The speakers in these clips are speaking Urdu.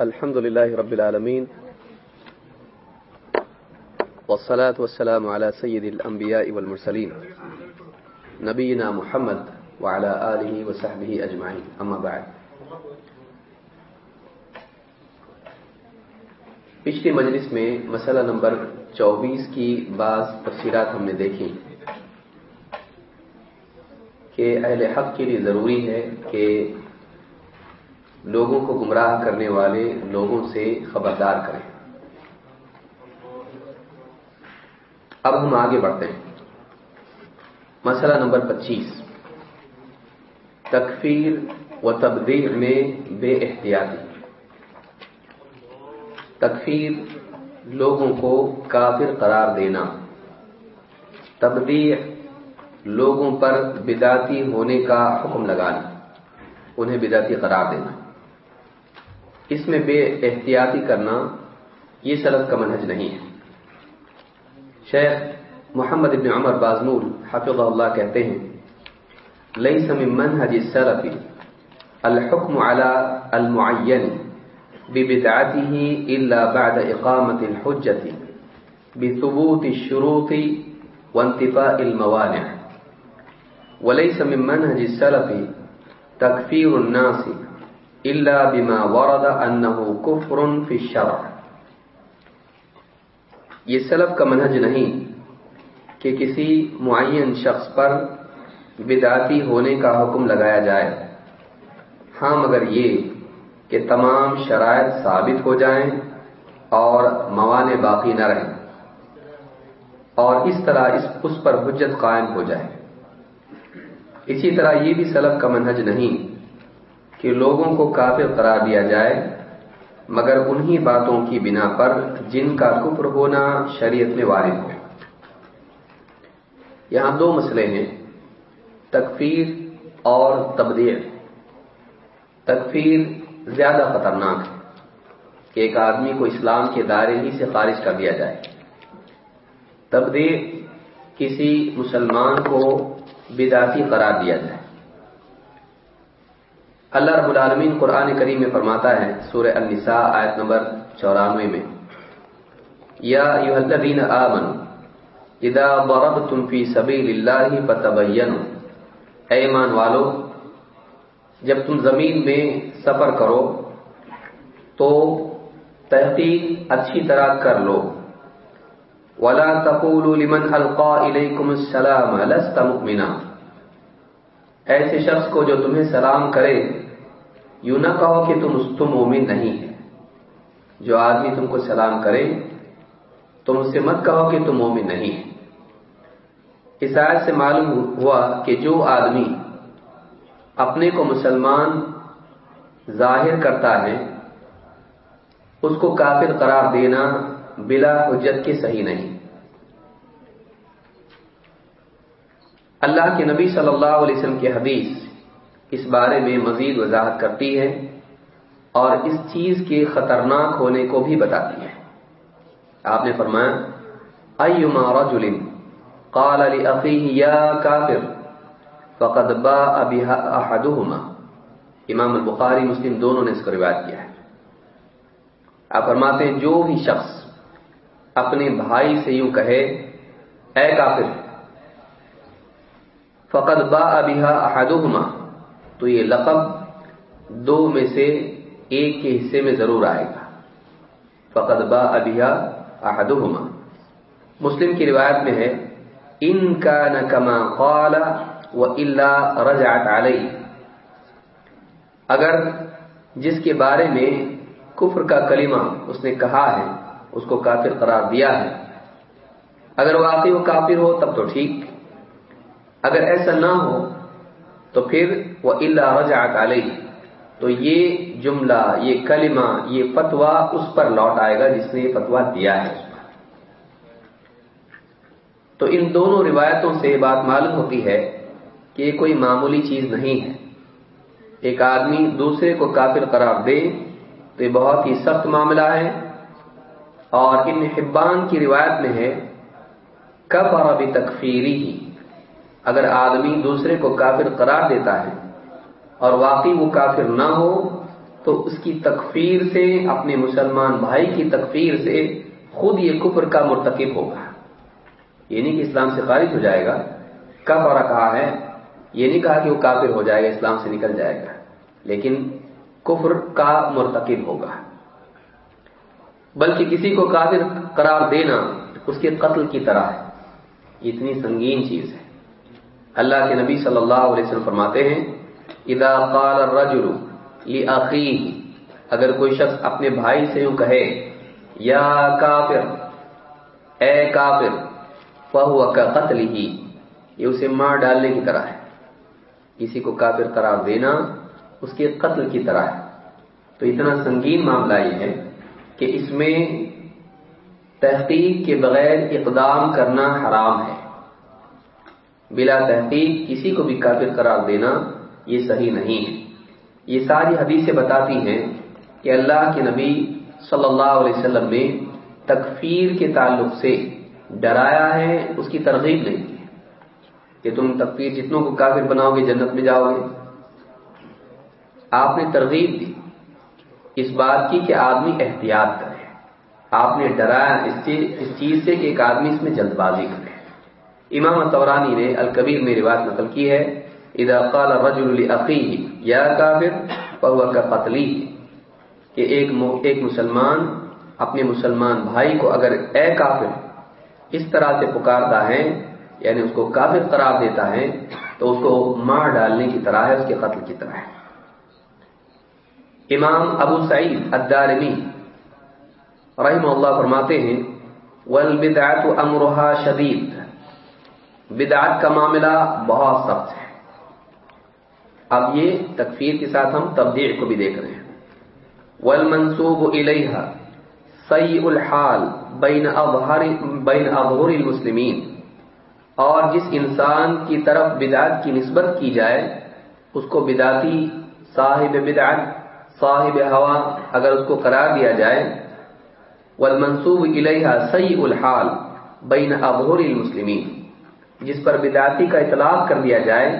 الحمد لله رب العالمين والصلاة والسلام على سيد الأنبياء والمرسلين نبينا محمد وعلى آله وصحبه أجمعين. أما بعد. پچھلی مجلس میں مسئلہ نمبر چوبیس کی بعض تفصیلات ہم نے دیکھی کہ اہل حق کے لیے ضروری ہے کہ لوگوں کو گمراہ کرنے والے لوگوں سے خبردار کریں۔ اب ہم آگے بڑھتے ہیں۔ مسئلہ نمبر پچیس۔ تکفیر و تبدیل میں بے احتیاطی۔ تکفیر لوگوں کو کافر قرار دینا۔ تبدیع لوگوں پر بداتی ہونے کا حکم لگانا۔ انہیں بداتی قرار دینا۔ اس میں بے احتیاطی کرنا یہ سلف کا منہج نہیں ہے۔ شیخ محمد ابن عمر بازمول حفظ اللہ کہتے ہیں لئی سم منہج سلفی الحکم على المعین ببدعته إلا بعد إقامة الحجة بثبوت الشروط وانتفاء الموانع۔ وليس من منهج السلف تكفير الناس إلا بما ورد أنه كفر في الشرع. یہ سلف کا منہج نہیں کہ کسی معین شخص پر بدعتی ہونے کا حکم لگایا جائے۔ ہاں مگر یہ کہ تمام شرائط ثابت ہو جائیں اور موانے باقی نہ رہیں اور اس طرح اس اس پر حجت قائم ہو جائے۔ اسی طرح یہ بھی سلب کا منہج نہیں کہ لوگوں کو کافر قرار دیا جائے، مگر انہی باتوں کی بنا پر جن کا کفر ہونا شریعت میں وارد ہو یہاں دو مسئلے ہیں، تکفیر اور تبدیل۔ تکفیر زیادہ خطرناک ہے کہ ایک آدمی کو اسلام کے دائرے ہی سے خارج کر دیا جائے۔ تبدیل کسی مسلمان کو بداتی قرار دیا جائے۔ اللہ رب العالمین قرآن کریم میں فرماتا ہے، سورہ النساء، آیت نمبر چورانوے میں۔ یا ایوہ الذین آمنوا، اذا ضربتم فی سبیل اللہ فتبینوا۔ اے ایمان والو، جب تم زمین میں سفر کرو، تو تحقیق اچھی طرح کر لو۔ ولا تقولوا لمن القا الیکم السلام، لست مؤمنا۔ ایسے شخص کو جو تمہیں سلام کرے یوں نہ کہو کہ تم تم مومن نہیں ہے جو آدمی تم کو سلام کرے، تم اس سے مت کہو کہ تم مومن نہیں ہے اس آیت سے معلوم ہوا کہ جو آدمی اپنے کو مسلمان ظاہر کرتا ہے، اس کو کافر قرار دینا بلا حجت کے صحیح نہیں۔ اللہ کے نبی صلی اللہ علیہ وسلم کی حدیث اس بارے میں مزید وضاحت کرتی ہے اور اس چیز کے خطرناک ہونے کو بھی بتاتی ہے۔ آپ نے فرمایا، ایما رجل قال لاخيه يا كافر فقد باء بها احدهما. امام البخاری مسلم دونوں نے اس کو روایت کیا ہے۔ آپ فرماتے ہیں، جو بھی شخص اپنے بھائی سے یوں کہے، اے کافر، فقد با ابیحا احدہما تو یہ لقب دو میں سے ایک کے حصے میں ضرور آئے گا۔ فقد با ابیحا احدہما مسلم کی روایت میں ہے، ان کا نہ کما قال و اللہ رجعت علیہ اگر جس کے بارے میں کفر کا کلمہ اس نے کہا ہے، اس کو کافر قرار دیا ہے، اگر واقعی وہ کافر ہو تب تو ٹھیک۔ اگر ایسا نہ ہو، تو پھر وہ اللہ رجعت علیہ۔ تو یہ جملہ، یہ کلمہ، یہ فتوا اس پر لوٹ آئے گا جس نے یہ فتوا دیا ہے۔ تو ان دونوں روایتوں سے بات معلوم ہوتی ہے کہ یہ کوئی معمولی چیز نہیں ہے۔ ایک آدمی دوسرے کو کافر قرار دے تو یہ بہت ہی سخت معاملہ ہے۔ اور ان حبان کی روایت میں ہے کب اور ابھی تکفیری ہی اگر آدمی دوسرے کو کافر قرار دیتا ہے اور واقعی وہ کافر نہ ہو، تو اس کی تکفیر سے، اپنے مسلمان بھائی کی تکفیر سے خود یہ کفر کا مرتکب ہوگا۔ یہ نہیں کہ اسلام سے خارج ہو جائے گا۔ کب اور کہا ہے، یہ نہیں کہا کہ وہ کافر ہو جائے گا، اسلام سے نکل جائے گا۔ لیکن کفر کا مرتکب ہوگا۔ بلکہ کسی کو کافر قرار دینا اس کے قتل کی طرح ہے۔ اتنی سنگین چیز ہے۔ اللہ کے نبی صلی اللہ علیہ وسلم فرماتے ہیں اذا قال الرجل لاخيه اگر کوئی شخص اپنے بھائی سے یوں کہے، یا کافر، اے کافر فهو كقتله یہ اسے مار ڈالنے کی طرح ہے۔ کسی کو کافر قرار دینا اس کے قتل کی طرح ہے۔ تو اتنا سنگین معاملہ یہ ہے کہ اس میں تحقیق کے بغیر اقدام کرنا حرام ہے۔ بلا تحقیق کسی کو بھی کافر قرار دینا یہ صحیح نہیں ہے۔ یہ ساری حدیثیں بتاتی ہیں کہ اللہ کے نبی صلی اللہ علیہ وسلم نے تکفیر کے تعلق سے ڈرایا ہے، اس کی ترغیب نہیں کی۔ کہ تم تکفیر جتنوں کو کافر بناؤ گے، جنت میں جاؤ گے۔ آپ نے ترغیب دی۔ اس بات کی کہ آدمی احتیاط کرے۔ آپ نے ڈرایا اس چیز سے کہ ایک آدمی اس میں جلد بازی کرے۔ امام طورانی نے الکبیر میں روایت نقل کی ہے۔ اذا قال الرجل یا کافر فهو كقتلی کہ ایک ایک مسلمان، اپنے مسلمان بھائی کو اگر اے کافر اس طرح سے پکارتا ہے یعنی اس کو کافر قرار دیتا ہے، تو اس کو مار ڈالنے کی طرح ہے، اس کے قتل کی طرح ہے۔ امام ابو سعید الدارمی رحم اللہ فرماتے ہیں والبدعت امرها شدید. بدعت کا معاملہ بہت سخت ہے۔ اب یہ تکفیر کے ساتھ ہم تبدیل کو بھی دیکھ رہے ہیں۔ والمنسوب الیہا سیء الحال بین اظہر بین اظہر المسلمین اور جس انسان کی طرف بدعت کی نسبت کی جائے، اس کو بدعتی صاحب بدعت، صاحب ہوا اگر اس کو قرار دیا جائے، والمنسوب الیہا سیء الحال بین اظہر المسلمین جس پر بدعتی کا اطلاق کر دیا جائے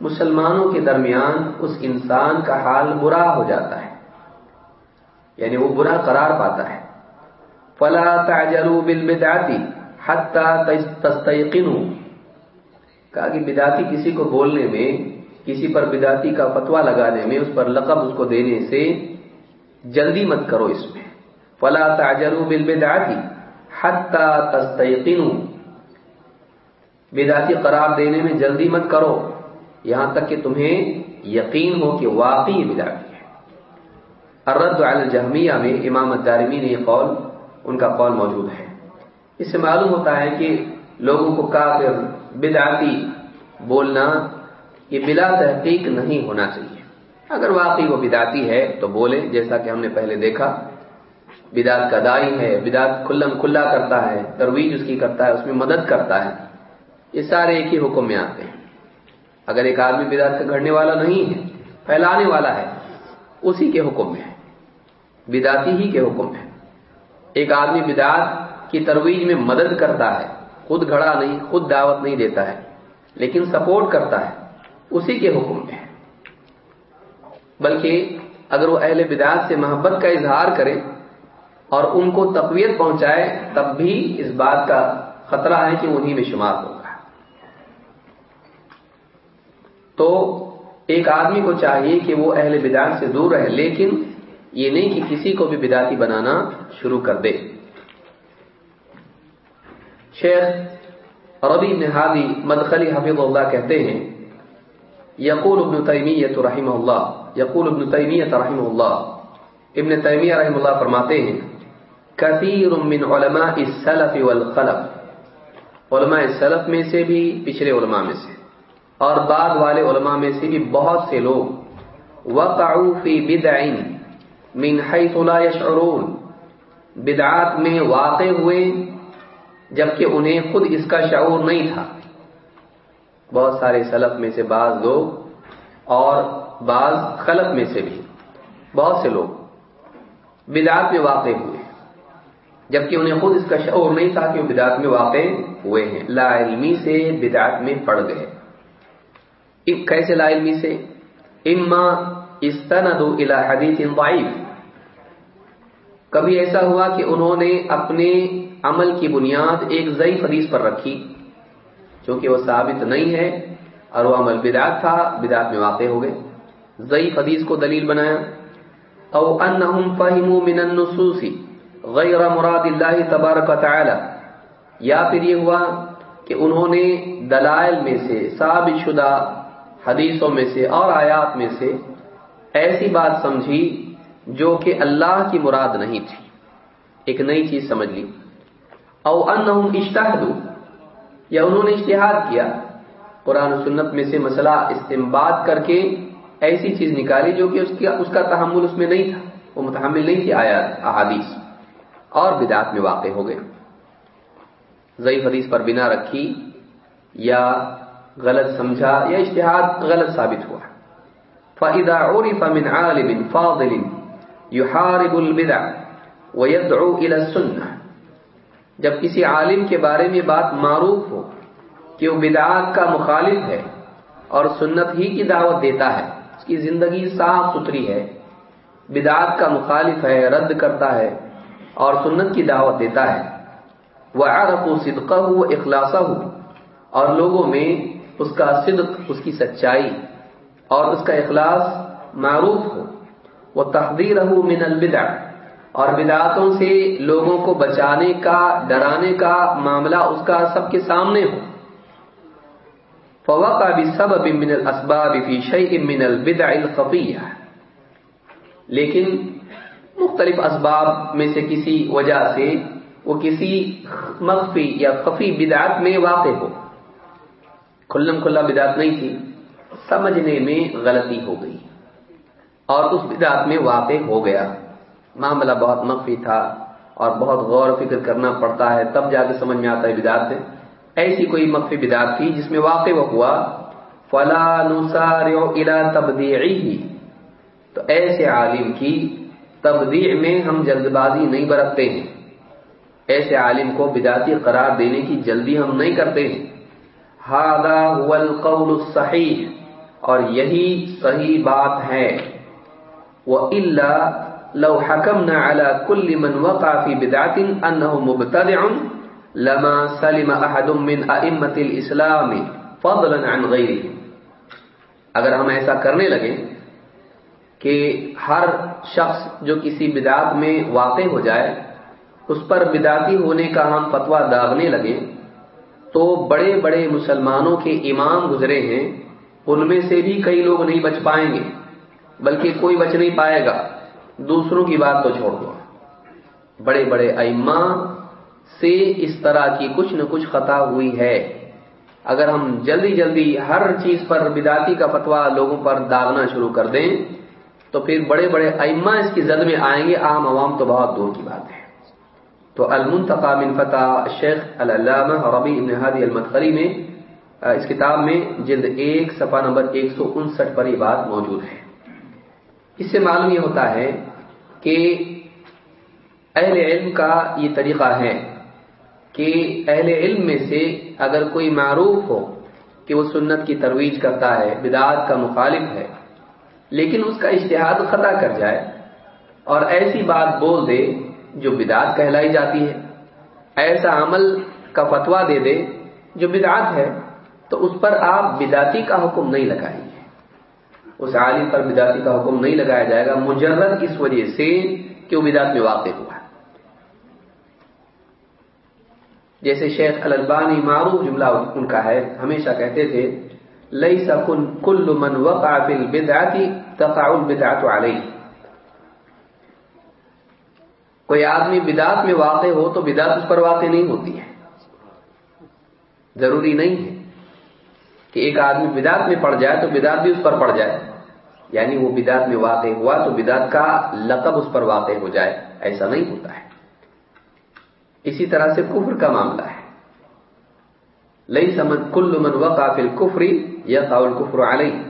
مسلمانوں کے درمیان اس انسان کا حال برا ہو جاتا ہے۔ یعنی وہ برا قرار پاتا ہے۔ فلا تعجلوا بالبدعتی حتى تستيقنوا۔ کہا کہ بدعتی کسی کو بولنے میں، کسی پر بدعتی کا فتوا لگانے میں، اس پر لقب اس کو دینے سے جلدی مت کرو اس میں۔ فلا تعجلوا بالبدعتی حتى تستيقنوا۔ بدعتی قرار دینے میں جلدی مت کرو۔ یہاں تک کہ تمہیں یقین ہو کہ واقعی بدعتی ہے۔ الرد علی الجہمیہ میں امام الدارمی نے یہ قول، ان کا قول موجود ہے۔ اس سے معلوم ہوتا ہے کہ لوگوں کو کافر، بدعتی بولنا، یہ بلا تحقیق نہیں ہونا چاہیے۔ اگر واقعی وہ بدعتی ہے تو بولے، جیسا کہ ہم نے پہلے دیکھا۔ بدعت کا دائی ہے، بدعت کھلم کھلا کرتا ہے، ترویج اس کی کرتا ہے، اس میں مدد کرتا ہے۔ یہ سارے ایک ہی حکم میں آتے ہیں۔ اگر ایک آدمی بدعت کا گھڑنے والا نہیں ہے، پھیلانے والا ہے، اسی کے حکم میں ہے۔ بداتی ہی کے حکم ہے۔ ایک آدمی بدعت کی ترویج میں مدد کرتا ہے، خود گھڑا نہیں، خود دعوت نہیں دیتا ہے، لیکن سپورٹ کرتا ہے، اسی کے حکم میں ہے۔ بلکہ اگر وہ اہل بدعت سے محبت کا اظہار کرے اور ان کو تقویت پہنچائے، تب بھی اس بات کا خطرہ ہے کہ انہی میں شمار ہو۔ تو ایک آدمی کو چاہیے کہ وہ اہل بدعت سے دور رہے، لیکن یہ نہیں کہ کسی کو بھی بدعتی بنانا شروع کر دے۔ شیخ ربی نہادی مدخلی حفیظ اللہ کہتے ہیں، یقول ابن تیمیت رحمہ اللہ، یقول ابن تیمیت رحمہ اللہ۔ ابن تیمیہ رحمہ اللہ فرماتے ہیں، کثیر من علماء السلف والخلف. علماء السلف میں سے بھی، پچھلے علماء میں سے۔ اور بعد والے علماء میں سے بھی بہت سے لوگ وقعوا فی بدع من حیث لا يشعرون بدعات میں واقع ہوئے جبکہ انہیں خود اس کا شعور نہیں تھا۔ بہت سارے سلف میں سے بعض لوگ اور بعض خلف میں سے بھی بہت سے لوگ بدعات میں واقع ہوئے، جبکہ انہیں خود اس کا شعور نہیں تھا کہ وہ بدعات میں واقع ہوئے ہیں۔ لا علمی سے بدعات میں پڑ گئے۔ کیسے لا علمی سے؟ اما استندوا الى حدیث ضعیف کبھی ایسا ہوا کہ انہوں نے اپنے عمل کی بنیاد ایک ضعیف حدیث پر رکھی چونکہ وہ ثابت نہیں ہے، اور وہ عمل بدعت تھا، بدعت میں واقع ہو گئے۔ ضعیف حدیث کو دلیل بنایا۔ او انہم فہموا من النصوص غیر مراد اللہ تبارک و تعالی یا پھر یہ ہوا کہ انہوں نے دلائل میں سے ثابت شدہ حدیثوں میں سے اور آیات میں سے ایسی بات سمجھی جو کہ اللہ کی مراد نہیں تھی۔ ایک نئی چیز سمجھ لی۔ او انہم اشتہدو یا انہوں نے اشتہاد کیا۔ قرآن و سنت میں سے مسئلہ استمباد کر کے ایسی چیز نکالی جو کہ اس کا اس کا تحمل اس میں نہیں تھا۔ وہ متحمل نہیں تھی آیات احادیث۔ اور بدعات میں واقع ہو گئے۔ ضعیف حدیث پر بنا رکھی یا غلط سمجھا یا اشتہاد غلط ثابت ہوا۔ فَإِذَا عُرِفَ مِنْ عَالِمٍ فَاضِلٍ يُحَارِبُ الْبِدَعِ وَيَدْعُو إِلَى السُّنَّةِ۔ جب کسی عالم کے بارے میں بات معروف ہو کہ وہ بدعات کا مخالف ہے اور سنت ہی کی دعوت دیتا ہے، اس کی زندگی صاف ستھری ہے، بدعات کا مخالف ہے، رد کرتا ہے اور سنت کی دعوت دیتا ہے۔ وہ عرف و صدقہ ہو اخلاصہ ہو اور لوگوں میں اس کا صدق، اس کی سچائی اور اس کا اخلاص معروف ہو۔ وہ تحدیر ہو من البدع، اور بدعاتوں سے لوگوں کو بچانے کا، ڈرانے کا معاملہ اس کا سب کے سامنے ہو۔ فوقع بسبب من الاسباب في شيء من البدع الخفيه لیکن مختلف اسباب میں سے کسی وجہ سے وہ کسی مخفی یا خفی بدعت میں واقع ہو۔ کھلم کھلا بدعت نہیں تھی، سمجھنے میں غلطی ہو گئی۔ اور اس بدعت میں واقع ہو گیا۔ معاملہ بہت مخفی تھا اور بہت غور و فکر کرنا پڑتا ہے، تب جا کے سمجھ میں آتا ہے بدعت سے۔ ایسی کوئی مخفی بدعت تھی جس میں واقع وہ ہوا، فلا الى تبدیعی تو ایسے عالم کی تبدیع میں ہم جلد بازی نہیں برتتے ہیں۔ ایسے عالم کو بداتی قرار دینے کی جلدی ہم نہیں کرتے ہیں۔ هذا هو القول الصحیح اور یہی صحیح بات ہے۔ وَإِلَّا لَوْ حَكَمْنَا عَلَى كُلِّ مَنْ وَقَعَ فِي بِدْعَةٍ أَنَّهُ مُبْتَدِعٌ، لما سلم احد من ائمه الاسلام فضلا عن غيره۔ اگر ہم ایسا کرنے لگے کہ ہر شخص جو کسی بدعت میں واقع ہو جائے، اس پر بدعتی ہونے کا ہم فتوا داغنے لگے تو بڑے بڑے مسلمانوں کے امام گزرے ہیں، ان میں سے بھی کئی لوگ نہیں بچ پائیں گے، بلکہ کوئی بچ نہیں پائے گا۔ دوسروں کی بات تو چھوڑ دو۔ بڑے بڑے ائمہ سے اس طرح کی کچھ نہ کچھ خطا ہوئی ہے۔ اگر ہم جلدی جلدی ہر چیز پر بداتی کا فتوا لوگوں پر داغنا شروع کر دیں، تو پھر بڑے بڑے ائمہ اس کی زد میں آئیں گے، عام عوام تو بہت دور کی بات ہے۔ تو المنتقا من فتح شیخ العلامہ ربی ابن ہادی المدخلی میں اس کتاب میں جلد ایک، صفحہ نمبر ایک سو انسٹھ پر یہ بات موجود ہے۔ اس سے معلوم یہ ہوتا ہے کہ اہل علم کا یہ طریقہ ہے کہ اہل علم میں سے اگر کوئی معروف ہو کہ وہ سنت کی ترویج کرتا ہے بدعات کا مخالف ہے، لیکن اس کا اشتہاد خطا کر جائے اور ایسی بات بول دے جو بدعات کہلائی جاتی ہے۔ ایسا عمل کا فتوا دے دے جو بدعات ہے، تو اس پر آپ بداتی کا حکم نہیں لگائیں گے۔ اس عالم پر بداتی کا حکم نہیں لگایا جائے گا، مجرد اس وجہ سے کہ وہ بدعت میں واقع ہوا۔ ہے جیسے شیخ الالبانی معروف جملہ ان کا ہے، ہمیشہ کہتے تھے لئی سکن کل من وقع فی البدعتی تقع البدعت علیہ کوئی آدمی بدعت میں واقع ہو تو بدعت اس پر واقع نہیں ہوتی ہے۔ ضروری نہیں ہے کہ ایک آدمی بدعت میں پڑ جائے تو بدعت بھی اس پر پڑ جائے۔ یعنی وہ بدعت میں واقع ہوا تو بدعت کا لقب اس پر واقع ہو جائے۔ ایسا نہیں ہوتا ہے۔ اسی طرح سے کفر کا معاملہ ہے۔ لئی سمن کل من وقع فی الکفری یا قول کفر علیہ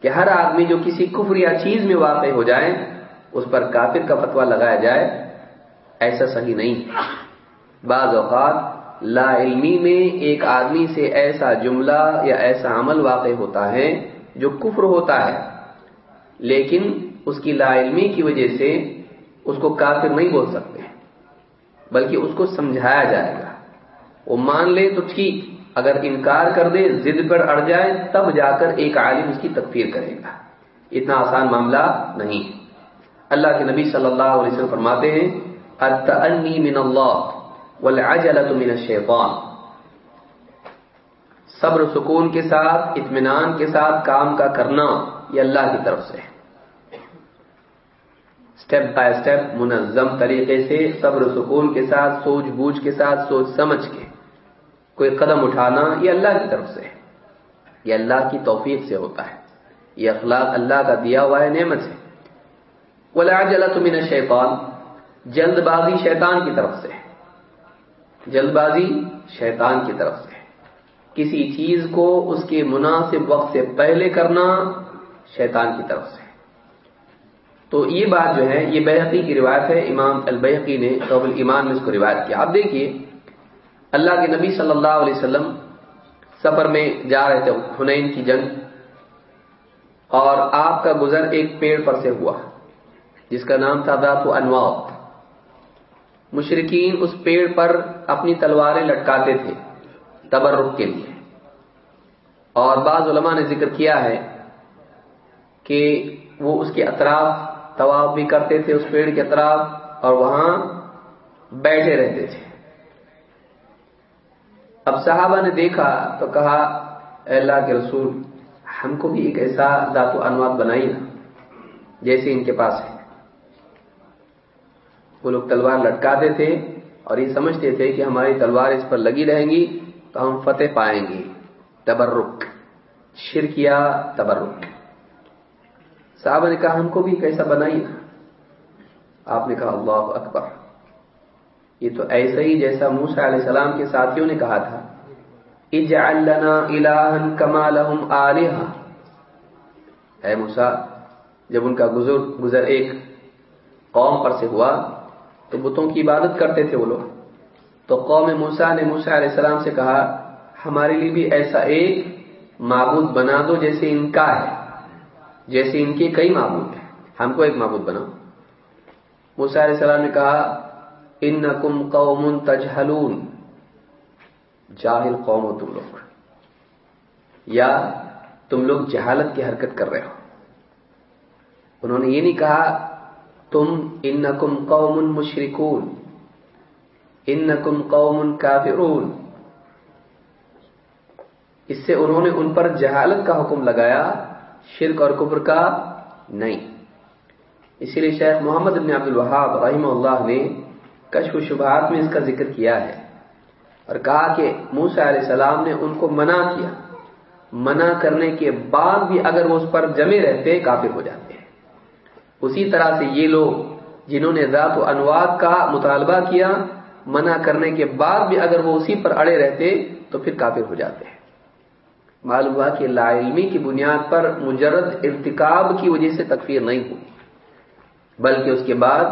کہ ہر آدمی جو کسی کفر یا چیز میں واقع ہو جائے اس پر کافر کا فتوا لگایا جائے، ایسا صحیح نہیں۔ بعض اوقات لا علمی میں ایک آدمی سے ایسا جملہ یا ایسا عمل واقع ہوتا ہے جو کفر ہوتا ہے، لیکن اس کی لا علمی کی وجہ سے اس کو کافر نہیں بول سکتے، بلکہ اس کو سمجھایا جائے گا۔ وہ مان لے تو ٹھیک، اگر انکار کر دے، ضد پر اڑ جائے، تب جا کر ایک عالم اس کی تکفیر کرے گا۔ اتنا آسان معاملہ نہیں۔ اللہ کے نبی صلی اللہ علیہ وسلم فرماتے ہیں من اللہ من الشیطان. صبر سکون کے ساتھ، اطمینان کے ساتھ کام کا کرنا یہ اللہ کی طرف سے اسٹیپ بائی اسٹیپ منظم طریقے سے صبر سکون کے ساتھ، سوچ بوجھ کے ساتھ، سوچ سمجھ کے کوئی قدم اٹھانا یہ اللہ کی طرف سے ہے۔ یہ اللہ کی توفیق سے ہوتا ہے۔ یہ اخلاق اللہ کا دیا ہوا ہے، نعمت ہے من شیطان جلد بازی شیطان کی طرف سے جلد بازی شیطان کی طرف سے کسی چیز کو اس کے مناسب وقت سے پہلے کرنا شیطان کی طرف سے تو یہ بات جو ہے، یہ بحقی کی روایت ہے۔ امام البحقی نے قبل ایمان میں اس کو روایت کیا۔ آپ دیکھیے، اللہ کے نبی صلی اللہ علیہ وسلم سفر میں جا رہے تھے حنین کی جنگ، اور آپ کا گزر ایک پیڑ پر سے ہوا۔ جس کا نام تھا دات و انواط مشرقین اس پیڑ پر اپنی تلواریں لٹکاتے تھے تبرک کے لیے۔ اور بعض علماء نے ذکر کیا ہے کہ وہ اس کے اطراف طواف بھی کرتے تھے، اس پیڑ کے اطراف، اور وہاں بیٹھے رہتے تھے۔ اب صحابہ نے دیکھا تو کہا، اے اللہ کے رسول، ہم کو بھی ایک ایسا ذات و انواد بنائی نا، جیسے ان کے پاس ہے۔ وہ لوگ تلوار لٹکاتے تھے اور یہ سمجھتے تھے کہ ہماری تلوار اس پر لگی رہیں گی تو ہم فتح پائیں گے۔ تبرک۔ شرکیا تبرک۔ صحابہ نے کہا، ہم کو بھی کیسا بنائی نا۔ آپ نے کہا، اللہ اکبر۔ یہ تو ایسا ہی جیسا موسا علیہ السلام کے ساتھیوں نے کہا تھا۔ کما لهم آلہا۔ اے موسا جب ان کا گزر گزر ایک قوم پر سے ہوا تو بتوں کی عبادت کرتے تھے وہ لوگ۔ تو قوم موسا نے موسا علیہ السلام سے کہا، ہمارے لیے بھی ایسا ایک معبود بنا دو جیسے ان کا ہے، جیسے ان کے کئی معبود ہیں۔ ہم کو ایک معبود بناؤ۔ موسا علیہ السلام نے کہا ان کم قوم تجہلون۔ جاہل قوم ہو تم لوگ۔ یا تم لوگ جہالت کی حرکت کر رہے ہو۔ انہوں نے یہ نہیں کہا تم ان قوم مشرقون ان قوم کافرون۔ اس سے انہوں نے ان پر جہالت کا حکم لگایا، شرک اور کبر کا نہیں۔ اسی لیے شیخ محمد ابن عبد الوہاب رحمہ اللہ نے کشف و شبہات میں اس کا ذکر کیا ہے اور کہا کہ موسا علیہ السلام نے ان کو منع کیا۔ منع کرنے کے بعد بھی اگر وہ اس پر جمے رہتے، کافر ہو جاتے۔ اسی طرح سے یہ لوگ جنہوں نے ذات و انواد کا مطالبہ کیا، منع کرنے کے بعد بھی اگر وہ اسی پر اڑے رہتے تو پھر کافر ہو جاتے ہیں۔ معلوم ہوا کہ لا علمی کی بنیاد پر مجرد ارتکاب کی وجہ سے تکفیر نہیں ہوئی، بلکہ اس کے بعد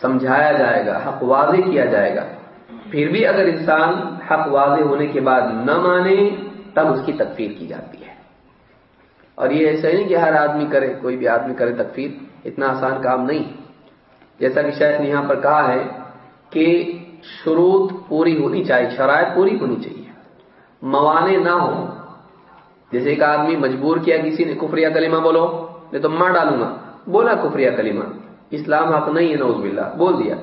سمجھایا جائے گا، حق واضح کیا جائے گا۔ پھر بھی اگر انسان حق واضح ہونے کے بعد نہ مانے، تب اس کی تکفیر کی جاتی ہے۔ اور یہ ایسا نہیں کہ ہر آدمی کرے، کوئی بھی آدمی کرے تکفیر۔ اتنا آسان کام نہیں۔ جیسا کہ شاید نے یہاں پر کہا ہے کہ شروط پوری ہونی چاہیے، شرائط پوری ہونی چاہیے۔ موانے نہ ہو جیسے ایک آدمی مجبور کیا کسی نے کفریہ کلمہ بولو، میں تو ماں ڈالوں گا۔ بولا کفریہ کلمہ۔ اسلام حق نہیں ہے نوز باللہ۔ بول دیا۔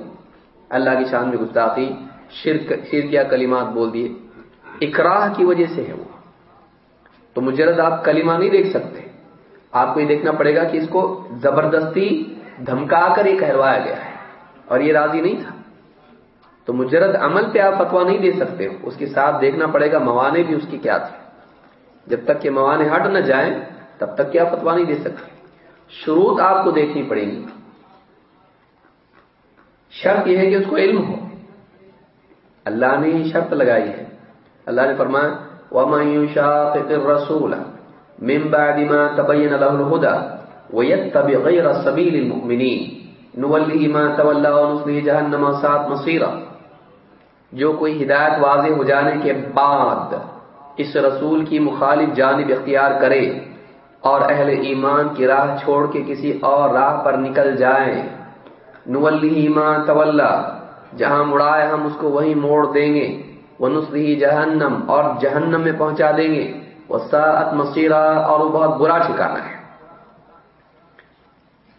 اللہ کی شان میں گستاخی شرک شرکیا کلمات بول دیے۔ اکراہ کی وجہ سے ہے وہ۔ تو مجرد آپ کلمہ نہیں دیکھ سکتے۔ آپ کو یہ دیکھنا پڑے گا کہ اس کو زبردستی دھمکا کر یہ کہلوایا گیا ہے اور یہ راضی نہیں تھا۔ تو مجرد عمل پہ آپ فتوا نہیں دے سکتے اس کے ساتھ دیکھنا پڑے گا موانے بھی اس کی کیا تھے۔ جب تک کہ موانے ہٹ نہ جائیں، تب تک کیا فتوا نہیں دے سکتے۔ شروط آپ کو دیکھنی پڑے گی۔ شرط یہ ہے کہ اس کو علم ہو۔ اللہ نے شرط لگائی ہے۔ اللہ نے فرمایا، وَمَن يُشَاقِقِ الرَّسُولَ مِن بَعْدِ مَا تَبَيَّنَ لَهُ الْهُدَى وَيَتَّبِعْ غَيْرَ سَبِيلِ الْمُؤْمِنِينَ. نُوَلِّهِ مَا تَوَلَّى وَنُصْلِهِ جَهَنَّمَ سَاءَتْ مَصِيرًا. جو کوئی ہدایت واضح ہو جانے کے بعد اس رسول کی مخالف جانب اختیار کرے اور اہل ایمان کی راہ چھوڑ کے کسی اور راہ پر نکل جائیں. نولی ایمان طول جہاں مڑائے ہم اس کو وہیں موڑ دیں گے. وہ نسلی جہنم اور جہنم میں پہنچا دیں گے. وہ سات اور وہ بہت برا ٹھکانا ہے۔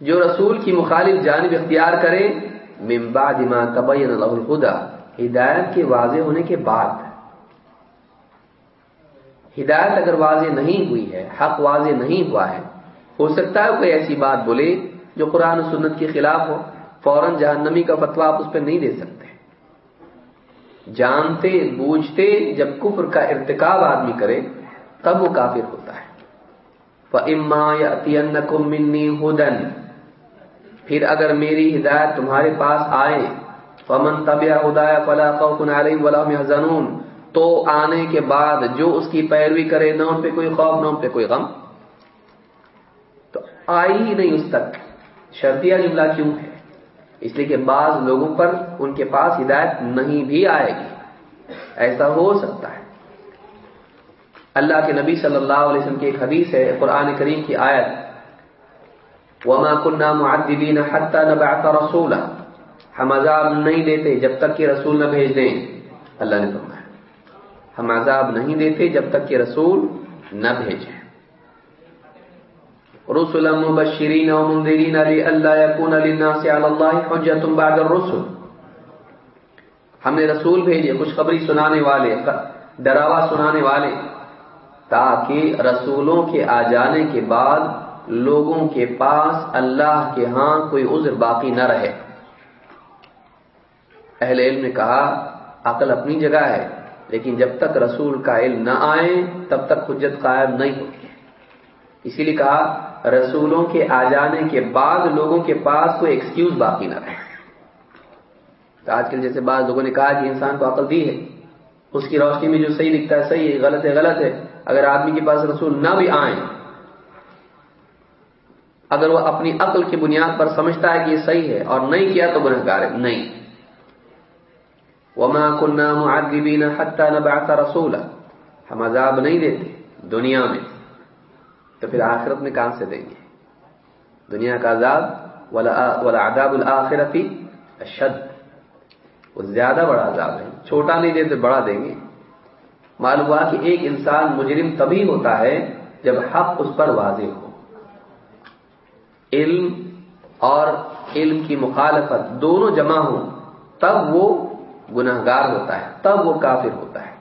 جو رسول کی مخالف جانب اختیار کرے ممبا دما تبین الخدا ہدایت کے واضح ہونے کے بعد۔ ہدایت اگر واضح نہیں ہوئی ہے، حق واضح نہیں ہوا ہے، ہو سکتا ہے کوئی ایسی بات بولے جو قرآن و سنت کے خلاف ہو، فوراً جہنمی کا فتوا آپ اس پہ نہیں دے سکتے۔ جانتے، بوجھتے، جب کفر کا ارتکاب آدمی کرے تب وہ کافر ہوتا ہے۔ اما یا منی ہدن پھر اگر میری ہدایت تمہارے پاس آئے، فمن طبع ہدایہ فلا خوف ولا تو آنے کے بعد جو اس کی پیروی کرے، نہ ان پہ کوئی خوف، نہ ان پہ کوئی غم۔ تو آئی ہی نہیں اس تک۔ شرطیہ جملہ کیوں ہے؟ اس لیے کہ بعض لوگوں پر ان کے پاس ہدایت نہیں بھی آئے گی۔ ایسا ہو سکتا ہے۔ اللہ کے نبی صلی اللہ علیہ وسلم کی ایک حدیث ہے، قرآن کریم کی آیت۔ وما كنا معذبين حتى نبعث رسولا۔ ہم عذاب نہیں دیتے جب تک کہ رسول نہ بھیج دیں۔ اللہ نے فرمایا۔ ہم عذاب نہیں دیتے جب تک کہ رسول نہ بھیجیں۔ رسول مبشرین و منذرین علی للناس علی اللہ حجت بعد الرسل۔ ہم نے رسول بھیجے کچھ خبری سنانے والے ڈراوا سنانے والے۔ تاکہ رسولوں کے آ جانے کے بعد لوگوں کے پاس اللہ کے ہاں کوئی عذر باقی نہ رہے۔ اہل علم نے کہا، عقل اپنی جگہ ہے، لیکن جب تک رسول کا علم نہ آئے، تب تک حجت قائم نہیں ہوتی اسی لیے کہا، رسولوں کے آ جانے کے بعد لوگوں کے پاس کوئی ایکسکیوز باقی نہ رہے۔ تو آج کل جیسے بعض لوگوں نے کہا کہ انسان کو عقل دی ہے۔ اس کی روشنی میں جو صحیح دکھتا ہے، صحیح ہے غلط ہے غلط ہے۔ اگر آدمی کے پاس رسول نہ بھی آئیں، اگر وہ اپنی عقل کی بنیاد پر سمجھتا ہے کہ یہ صحیح ہے اور نہیں کیا تو گنہگار ہے۔ نہیں۔ وما كنا معذبين حتى نبعث رسولا۔ ہم عذاب نہیں دیتے دنیا میں، تو پھر آخرت میں کہاں سے دیں گے؟ دنیا کا عذاب والعذاب الاخرتی اشد وہ زیادہ بڑا عذاب ہے۔ چھوٹا نہیں دیتے بڑا دیں گے۔ معلوم ہوا کہ ایک انسان مجرم تبھی ہوتا ہے جب حق اس پر واضح ہو۔ علم اور علم کی مخالفت دونوں جمع ہوں، تب وہ گناہگار ہوتا ہے، تب وہ کافر ہوتا ہے۔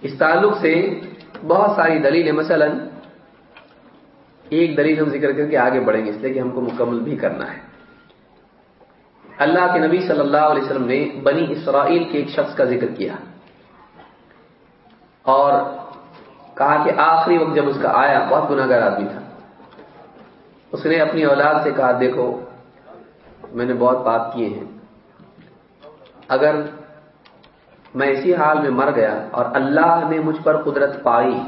اس تعلق سے بہت ساری دلیل مثلا ایک دلیل ہم ذکر کر کے آگے بڑھیں گے، اس لیے کہ ہم کو مکمل بھی کرنا ہے۔ اللہ کے نبی صلی اللہ علیہ وسلم نے بنی اسرائیل کے ایک شخص کا ذکر کیا۔ اور کہا کہ آخری وقت جب اس کا آیا، بہت گناگر آدمی تھا۔ اس نے اپنی اولاد سے کہا، دیکھو، میں نے بہت بات کیے ہیں۔ اگر میں اسی حال میں مر گیا اور اللہ نے مجھ پر قدرت پائی،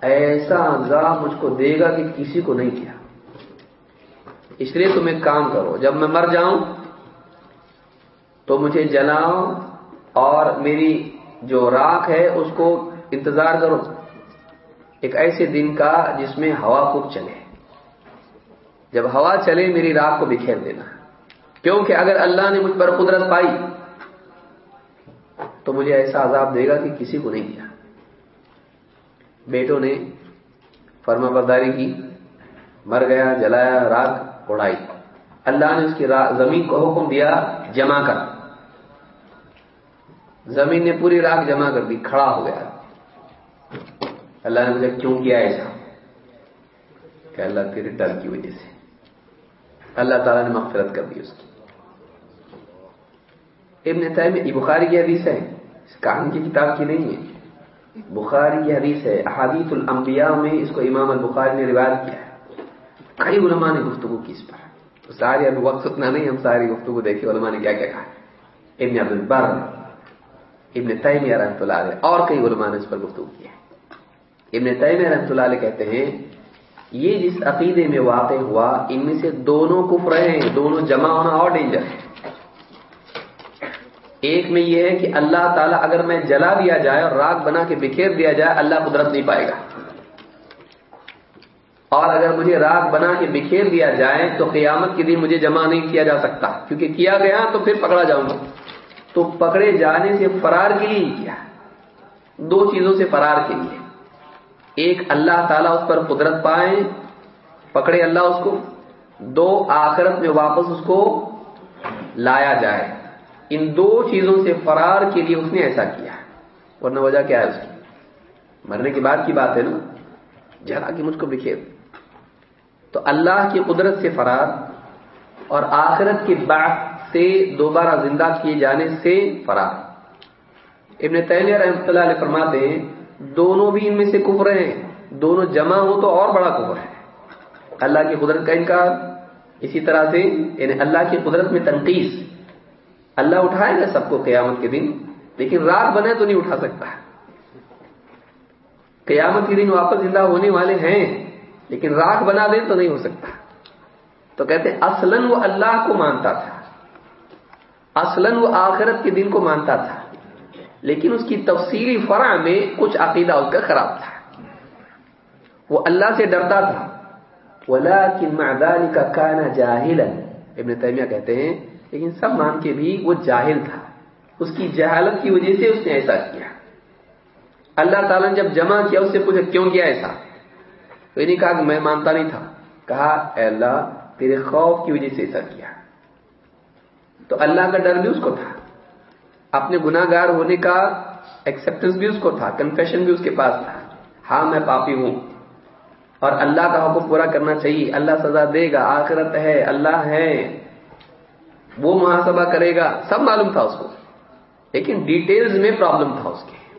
ایسا عذاب مجھ کو دے گا کہ کسی کو نہیں کیا۔ اس لیے تم ایک کام کرو، جب میں مر جاؤں تو مجھے جلاؤ اور میری جو راکھ ہے اس کو انتظار کرو۔ ایک ایسے دن کا جس میں ہوا خوب چلے۔ جب ہوا چلے میری راکھ کو بکھیر دینا۔ کیونکہ اگر اللہ نے مجھ پر قدرت پائی، تو مجھے ایسا عذاب دے گا کہ کسی کو نہیں دیا۔ بیٹوں نے فرما برداری کی، مر گیا، جلایا راگ اڑائی۔ اللہ نے اس کی زمین کو حکم دیا، جمع کر۔ زمین نے پوری راگ جمع کر دی، کھڑا ہو گیا۔ اللہ نے مجھے کیوں کیا ایسا؟ کہ اللہ تیرے ڈر کی وجہ سے۔ اللہ تعالیٰ نے مغفرت کر دی اس کی۔ ابن تیمیہ بخاری کی حدیث ہے۔ کہانی کی کتاب کی نہیں ہے۔ بخاری کی حدیث ہے۔ احادیث الانبیاء میں اس کو امام البخاری نے روایت کیا ہے۔ کئی علماء نے گفتگو کی اس پر۔ ساری ابھی وقت اتنا نہیں، ہم ساری گفتگو دیکھے علماء نے کیا کیا کہا ابن عبد البر ابن تیمیہ رحمۃ اللہ علیہ، اور کئی علماء نے اس پر گفتگو کی ہے۔ ابن تیمیہ رحمۃ اللہ علیہ کہتے ہیں، یہ جس عقیدے میں واقع ہوا، ان میں سے دونوں کفر ہیں، دونوں جمع ہونا اور ڈینجر ہے ایک میں یہ ہے کہ اللہ تعالیٰ اگر میں جلا دیا جائے اور راگ بنا کے بکھیر دیا جائے، اللہ قدرت نہیں پائے گا۔ اور اگر مجھے راگ بنا کے بکھیر دیا جائے، تو قیامت کے دن مجھے جمع نہیں کیا جا سکتا، کیونکہ کیا گیا تو پھر پکڑا جاؤں گا۔ تو پکڑے جانے سے فرار کے لیے کیا؟ دو چیزوں سے فرار کے لیے۔ ایک اللہ تعالیٰ اس پر قدرت پائے پکڑے اللہ اس کو۔ دو، آخرت میں واپس اس کو لایا جائے۔ ان دو چیزوں سے فرار کے لیے اس نے ایسا کیا۔ ورنہ وجہ کیا ہے اس کی؟ مرنے کے بعد کی بات ہے نا؟ جلا کہ مجھ کو بکھیر تو اللہ کی قدرت سے فرار اور آخرت کے بعد سے دوبارہ زندہ کیے جانے سے فرار ابن تیمیہ رحمۃ اللہ علیہ فرماتے ہیں، دونوں بھی ان میں سے کفر ہیں، دونوں جمع ہو تو اور بڑا کفر ہے۔ اللہ کی قدرت کا انکار، اسی طرح سے یعنی اللہ کی قدرت میں تنقید۔ اللہ اٹھائے گا سب کو قیامت کے دن، لیکن رات بنے تو نہیں اٹھا سکتا۔ قیامت کے دن واپس زندہ ہونے والے ہیں، لیکن راک بنا دیں تو نہیں ہو سکتا۔ تو کہتے اصلاً وہ اللہ کو مانتا تھا۔ اصلاً وہ آخرت کے دن کو مانتا تھا، لیکن اس کی تفصیلی فرع میں کچھ عقیدہ اس کا خراب تھا۔ وہ اللہ سے ڈرتا تھا۔ ولیکن مع ذلك كان جاہلا ابن تیمیہ کہتے ہیں، لیکن سب مان کے بھی وہ جاہل تھا۔ اس کی جہالت کی وجہ سے اس نے ایسا کیا۔ اللہ تعالیٰ نے جب جمع کیا، اس سے پوچھا، کیوں کیا ایسا؟ تو نہیں کہا کہ میں مانتا نہیں تھا۔ کہا، اے اللہ، تیرے خوف کی وجہ سے ایسا کیا۔ تو اللہ کا ڈر بھی اس کو تھا۔ اپنے گناگار ہونے کا ایکسپٹنس بھی اس کو تھا کنفیشن بھی اس کے پاس تھا۔ ہاں میں پاپی ہوں۔ اور اللہ کا حکم پورا کرنا چاہیے۔ اللہ سزا دے گا، آخرت ہے، اللہ ہے۔ وہ محاسبہ کرے گا۔ سب معلوم تھا اس کو۔ لیکن ڈیٹیلز میں پرابلم تھا اس کے۔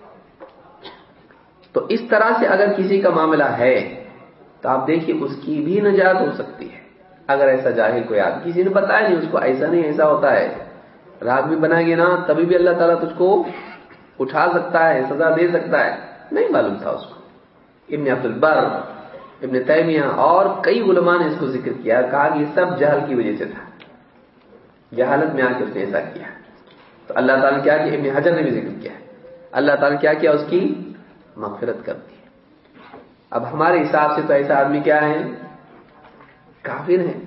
تو اس طرح سے اگر کسی کا معاملہ ہے، تو آپ دیکھیے اس کی بھی نجات ہو سکتی ہے۔ اگر ایسا جاہل کو یاد کسی نے بتایا نہیں، اس کو ایسا نہیں، ایسا ہوتا ہے۔ راگ بھی بنائیں گے نا، تبھی بھی اللہ تعالیٰ تجھ کو اٹھا سکتا ہے، سزا دے سکتا ہے۔ نہیں معلوم تھا اس کو۔ ابن عبد البر، ابن تیمیہ اور کئی علماء نے اس کو ذکر کیا، کہا کہ یہ سب جہل کی وجہ سے تھا۔ جہالت میں آ کے اس نے ایسا کیا۔ تو اللہ تعالیٰ نے کیا کہ ابن حجر نے بھی ذکر کیا۔ اللہ تعالیٰ نے کیا کیا؟ اس کی مغفرت کر دی۔ اب ہمارے حساب سے تو ایسا آدمی کیا ہے؟ کافر ہے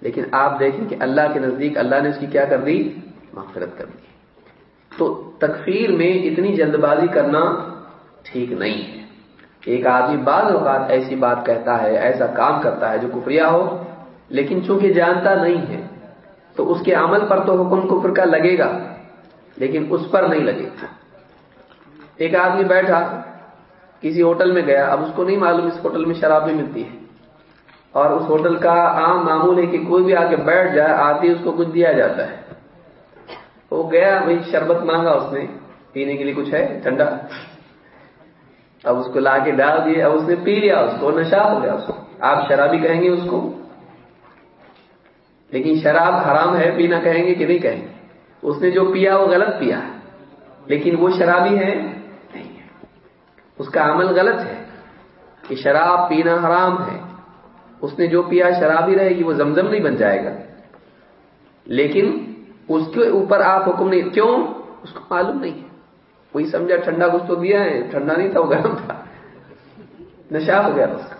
لیکن آپ دیکھیں کہ اللہ کے نزدیک اللہ نے اس کی کیا کر دی؟ مغفرت کر دی۔ تو تکفیر میں اتنی جلد بازی کرنا ٹھیک نہیں ہے۔ ایک آدمی بعض اوقات ایسی بات کہتا ہے، ایسا کام کرتا ہے جو کفریا ہو، لیکن چونکہ جانتا نہیں ہے، تو اس کے عمل پر تو حکم کفر کا لگے گا، لیکن اس پر نہیں لگے گا۔ ایک آدمی بیٹھا، کسی ہوٹل میں گیا، اب اس کو نہیں معلوم اس ہوٹل میں شراب بھی ملتی ہے۔ اور اس ہوٹل کا عام معمول ہے کہ کوئی بھی آ کے بیٹھ جائے آتی اس کو کچھ دیا جاتا ہے۔ وہ گیا بھائی شربت مانگا اس نے۔ پینے کے لیے کچھ ہے؟ ٹھنڈا۔ اب اس کو لا کے ڈال دیے، اب اس نے پی لیا، اس کو نشا ہو گیا۔ اس کو۔ آپ شرابی کہیں گے اس کو؟ لیکن شراب حرام ہے، پینا کہیں گے کہ نہیں کہیں گے۔ اس نے جو پیا، وہ غلط پیا۔ لیکن وہ شرابی ہے؟ نہیں اس کا عمل غلط ہے کہ شراب پینا حرام ہے۔ اس نے جو پیا شرابی رہے گی وہ زمزم نہیں بن جائے گا۔ لیکن اس کے اوپر آپ حکم نہیں، کیوں؟ اس کو معلوم نہیں ہے۔ وہی سمجھا، ٹھنڈا کچھ تو دیا ہے، ٹھنڈا نہیں تھا، وہ گرم تھا۔ نشا ہو گیا اس کا۔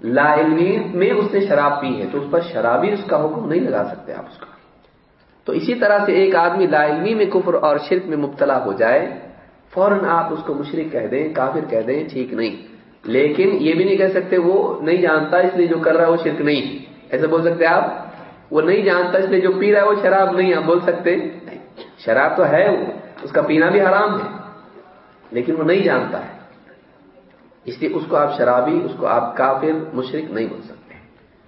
لا علمی میں اس نے شراب پی ہے، تو اس پر شرابی اس کا حکم نہیں لگا سکتے آپ اس کا۔ تو اسی طرح سے ایک آدمی لا علمی میں کفر اور شرک میں مبتلا ہو جائے، فوراً آپ اس کو مشرق کہہ دیں، کافر کہہ دیں، ٹھیک نہیں۔ لیکن یہ بھی نہیں کہہ سکتے وہ نہیں جانتا اس لیے جو کر رہا ہے وہ شرک نہیں۔ ایسا بول سکتے آپ؟ وہ نہیں جانتا اس لیے جو پی رہا ہے وہ شراب نہیں، آپ بول سکتے؟ شراب تو ہے وہ، اس کا پینا بھی حرام ہے، لیکن وہ نہیں جانتا ہے۔ اس لیے اس کو آپ شرابی، اس کو آپ کافر مشرق نہیں بول سکتے۔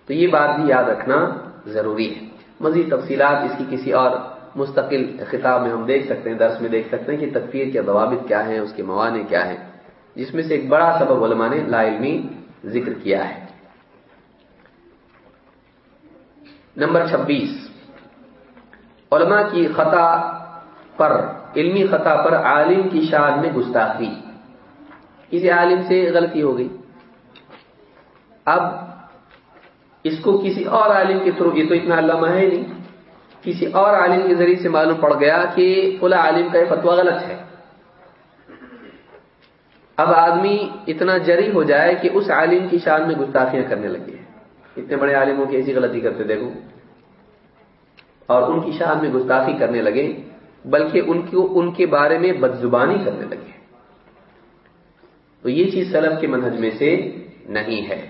تو یہ بات بھی یاد رکھنا ضروری ہے۔ مزید تفصیلات اس کی کسی اور مستقل خطاب میں ہم دیکھ سکتے ہیں، درس میں دیکھ سکتے ہیں کہ تکفیر کے ضوابط کیا ہیں، اس کے موانع کیا ہیں۔ جس میں سے ایک بڑا سبب علماء نے لا علمی ذکر کیا ہے۔ نمبر چھبیس۔ علماء کی خطا پر، علمی خطا پر عالم کی شان میں گستاخی۔ کسی عالم سے غلطی ہو گئی۔ اب اس کو کسی اور عالم کے تھرو، یہ تو اتنا علامہ ہے نہیں۔ کسی اور عالم کے ذریعے سے معلوم پڑ گیا کہ فلا عالم کا یہ فتوا غلط ہے۔ اب آدمی اتنا جری ہو جائے کہ اس عالم کی شان میں گستاخیاں کرنے لگے اتنے بڑے عالموں کی ایسی غلطی کرتے دیکھو۔ اور ان کی شان میں گستاخی کرنے لگے، بلکہ ان کو ان کے بارے میں بدزبانی کرنے لگے۔ تو یہ چیز سلف کے منہج میں سے نہیں ہے۔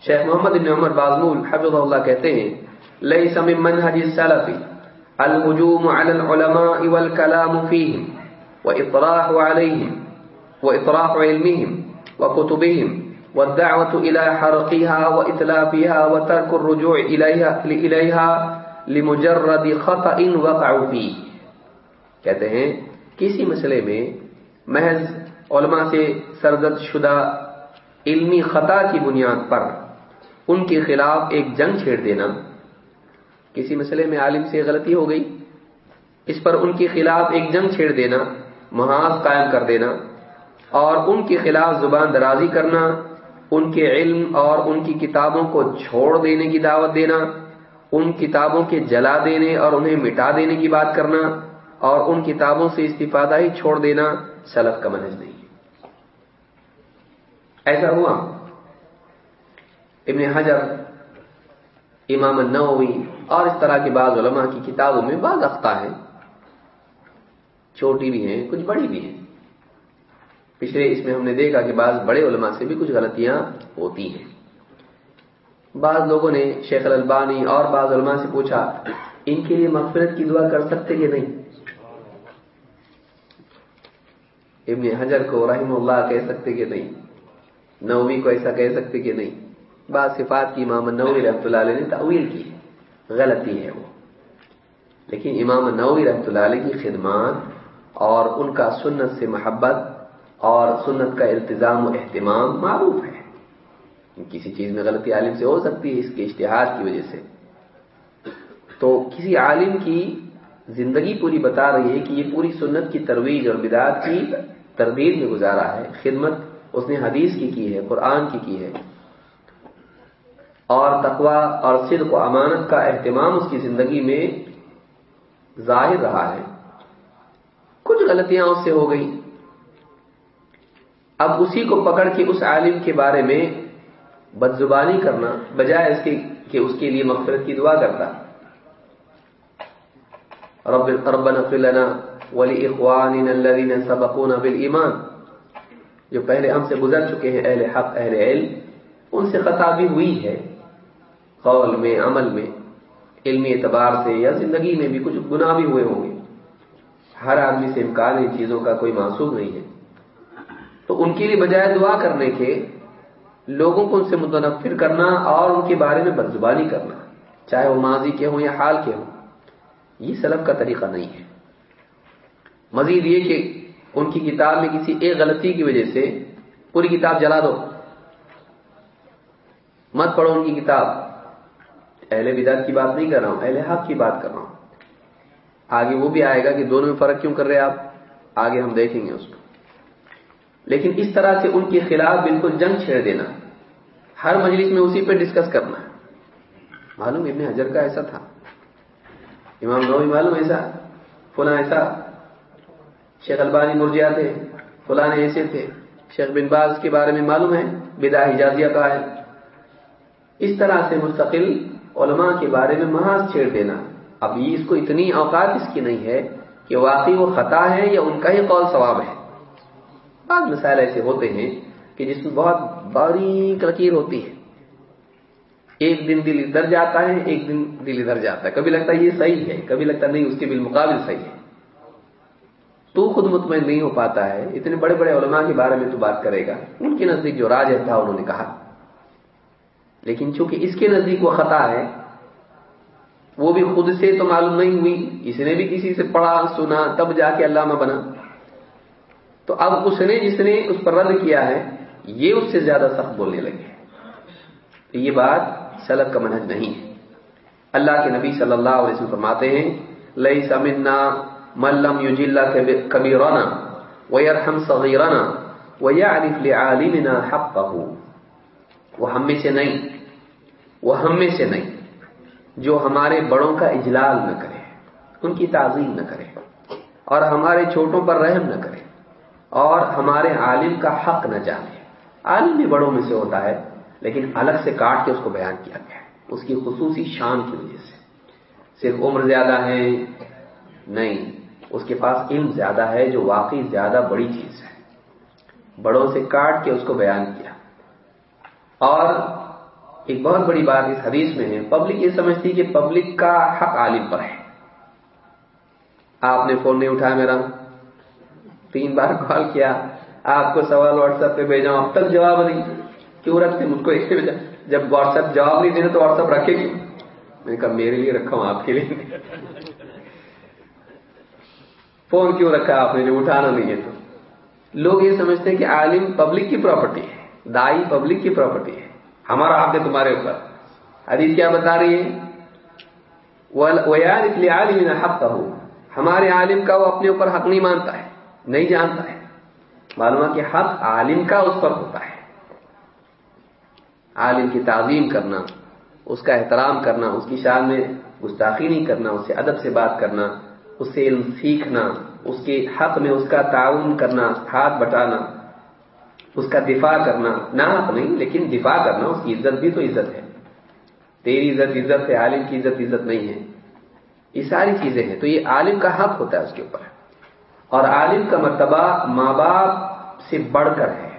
شیخ محمد بن عمر بازمول حفظ اللہ کہتے ہیں لئی سم منہج سلفی الحجوم علی العلماء والکلام فیہم واطراح علیہم واطراح علمہم وکتبہم والدعوة إلى حرقها وإتلافها وترك الرجوع إليها, إليها لمجرد خطأ وقعوا فيه. کہتے ہیں کسی مسئلے میں محض علماء سے سرزد شدہ علمی خطا کی بنیاد پر ان کے خلاف ایک جنگ چھیڑ دینا کسی مسئلے میں عالم سے غلطی ہو گئی اس پر ان کے خلاف ایک جنگ چھیڑ دینا محاذ قائم کر دینا اور ان کے خلاف زبان درازی کرنا، ان کے علم اور ان کی کتابوں کو چھوڑ دینے کی دعوت دینا، ان کتابوں کے جلا دینے اور انہیں مٹا دینے کی بات کرنا، اور ان کتابوں سے استفادہ ہی چھوڑ دینا سلف کا منج نہیں۔ ایسا ہوا۔ ابن حجر، امام النووی اور اس طرح کے بعض علماء کی کتابوں میں بعض اختہ ہیں، چھوٹی بھی ہیں، کچھ بڑی بھی ہیں۔ پچھلے اس میں ہم نے دیکھا کہ بعض بڑے علماء سے بھی کچھ غلطیاں ہوتی ہیں۔ بعض لوگوں نے شیخ الالبانی اور بعض علماء سے پوچھا، ان کے لیے مغفرت کی دعا کر سکتے کہ نہیں؟ ابن حجر کو رحم اللہ کہہ سکتے کہ نہیں، نووی کو ایسا کہہ سکتے کہ نہیں۔ بعض صفات کی امام نوی رحمۃ اللہ علیہ نے تعویل کی غلطی ہے وہ۔ لیکن امام نوی رحمۃ اللہ علیہ کی خدمات اور ان کا سنت سے محبت اور سنت کا التظام و اہتمام معروف ہے۔ کسی چیز میں غلطی عالم سے ہو سکتی ہے، اس کے اشتہار کی وجہ سے۔ تو کسی عالم کی زندگی پوری بتا رہی ہے کہ یہ پوری سنت کی ترویج اور بدعات کی تربیت میں گزارا ہے۔ خدمت اس نے حدیث کی کی ہے، قرآن کی کی ہے۔ اور تقوا اور صدق و امانت کا اہتمام اس کی زندگی میں ظاہر رہا ہے۔ کچھ غلطیاں اس سے ہو گئی اب اسی کو پکڑ کے اس عالم کے بارے میں بد زبانی کرنا، بجائے اس کے کہ اس کے لیے مغفرت کی دعا کرتا رب، ربنا اغفر لنا ولاخواننا الذين سبقونا بالایمان جو پہلے ہم سے گزر چکے ہیں، اہل حق، اہل علم، ان سے خطا بھی ہوئی ہے۔ قول میں، عمل میں علمی اعتبار سے یا زندگی میں بھی کچھ گناہ بھی ہوئے ہوں گے۔ ہر آدمی سے امکان ان چیزوں کا کوئی معصوم نہیں ہے۔ تو ان کے لیے بجائے دعا کرنے کے لوگوں کو ان سے متنفر کرنا اور ان کے بارے میں بدزبانی کرنا، چاہے وہ ماضی کے ہوں یا حال کے ہوں، یہ سلب کا طریقہ نہیں ہے۔ مزید یہ کہ ان کی کتاب میں کسی ایک غلطی کی وجہ سے پوری کتاب جلا دو۔ مت پڑھو ان کی کتاب۔ اہل بدعت کی بات نہیں کر رہا ہوں، اہل حق کی بات کر رہا ہوں۔ آگے وہ بھی آئے گا کہ دونوں میں فرق کیوں کر رہے آپ؟ آگے ہم دیکھیں گے اس کو۔ لیکن اس طرح سے ان کے خلاف بالکل جنگ چھیڑ دینا۔ ہر مجلس میں اسی پہ ڈسکس کرنا۔ معلوم ابن حجر کا ایسا تھا۔ امام نوی معلوم ایسا؟ فلاں ایسا؟ شیخ البانی مرجیا تھے، فلاں ایسے تھے۔ شیخ بن باز کے بارے میں معلوم ہے بدا حجازیہ کا ہے۔ اس طرح سے مستقل علماء کے بارے میں محاذ چھیڑ دینا۔ اب یہ اس کو اتنی اوقات اس کی نہیں ہے کہ واقعی وہ خطا ہے یا ان کا ہی قول ثواب ہے۔ بعض مسائل ایسے ہوتے ہیں کہ جس میں بہت باریک لکیر ہوتی ہے۔ ایک دن دل ادھر جاتا ہے، ایک دن دل ادھر جاتا ہے۔ کبھی لگتا ہے یہ صحیح ہے، کبھی لگتا ہے نہیں، اس کے بالمقابل صحیح ہے۔ تو خود مطمئن نہیں ہو پاتا ہے۔ اتنے بڑے بڑے علماء کے بارے میں تو بات کرے گا۔ ان کے نزدیک جو راج تھا، انہوں نے کہا۔ لیکن چونکہ اس کے نزدیک وہ خطا ہے، وہ بھی خود سے تو معلوم نہیں ہوئی۔ اس نے بھی کسی سے پڑھا، سنا، تب جا کے علامہ بنا۔ تو اب اس نے جس نے اس پر رد کیا ہے، یہ اس سے زیادہ سخت بولنے لگے۔ تو یہ بات سلب کا منہج نہیں ہے۔ اللہ کے نبی صلی اللہ علیہ وسلم فرماتے ہیں لئی سمنا ملم یو جلا کبھی رونا ویرحم صغیرنا ویعرف لعالمنا حقه۔ وہ ہم میں سے نہیں، وہ ہم میں سے نہیں، جو ہمارے بڑوں کا اجلال نہ کرے، ان کی تعظیم نہ کرے، اور ہمارے چھوٹوں پر رحم نہ کرے۔ اور ہمارے عالم کا حق نہ جانے۔ عالم بھی بڑوں میں سے ہوتا ہے، لیکن الگ سے کاٹ کے اس کو بیان کیا گیا ہے۔ اس کی خصوصی شان کی وجہ سے۔ صرف عمر زیادہ ہے؟ نہیں، اس کے پاس علم زیادہ ہے، جو واقعی زیادہ بڑی چیز ہے۔ بڑوں سے کاٹ کے اس کو بیان کیا۔ اور ایک بہت بڑی بات اس حدیث میں ہے پبلک یہ سمجھتی کہ پبلک کا حق عالم پر ہے۔ آپ نے فون نہیں اٹھایا میرا۔ تین بار کال کیا، آپ کو سوال واٹس ایپ پہ بھیجا، اب تک جواب نہیں۔ کیوں رکھتے؟ مجھ کو ایک سے جب واٹس ایپ جواب نہیں دینا تو واٹس ایپ رکھے کیوں؟ میں نے کہا، میرے لیے رکھا ہوں، آپ کے لیے۔ فون کیوں رکھا آپ نے؟ جو اٹھانا نہیں ہے تو۔ لوگ یہ سمجھتے ہیں کہ عالم پبلک کی پراپرٹی ہے، دائی پبلک کی پراپرٹی ہے۔ ہمارا حق ہے تمہارے اوپر۔ حدیث کیا بتا رہی ہے؟ ہمارے عالم کا وہ اپنے اوپر حق نہیں مانتا۔ نہیں جانتا ہے۔ معلوم کہ حق عالم کا اس پر ہوتا ہے۔ عالم کی تعظیم کرنا، اس کا احترام کرنا، اس کی شان میں گستاخی نہیں کرنا، اس سے ادب سے بات کرنا، اس سے علم سیکھنا، اس کے حق میں اس کا تعاون کرنا، ہاتھ بٹانا، اس کا دفاع کرنا۔ نہ حق نہیں، لیکن دفاع کرنا، اس کی عزت بھی تو عزت ہے۔ تیری عزت عزت ہے، عالم کی عزت عزت نہیں ہے۔ یہ ساری چیزیں ہیں۔ تو یہ عالم کا حق ہوتا ہے اس کے اوپر۔ اور عالم کا مرتبہ ماں باپ سے بڑھ کر ہے۔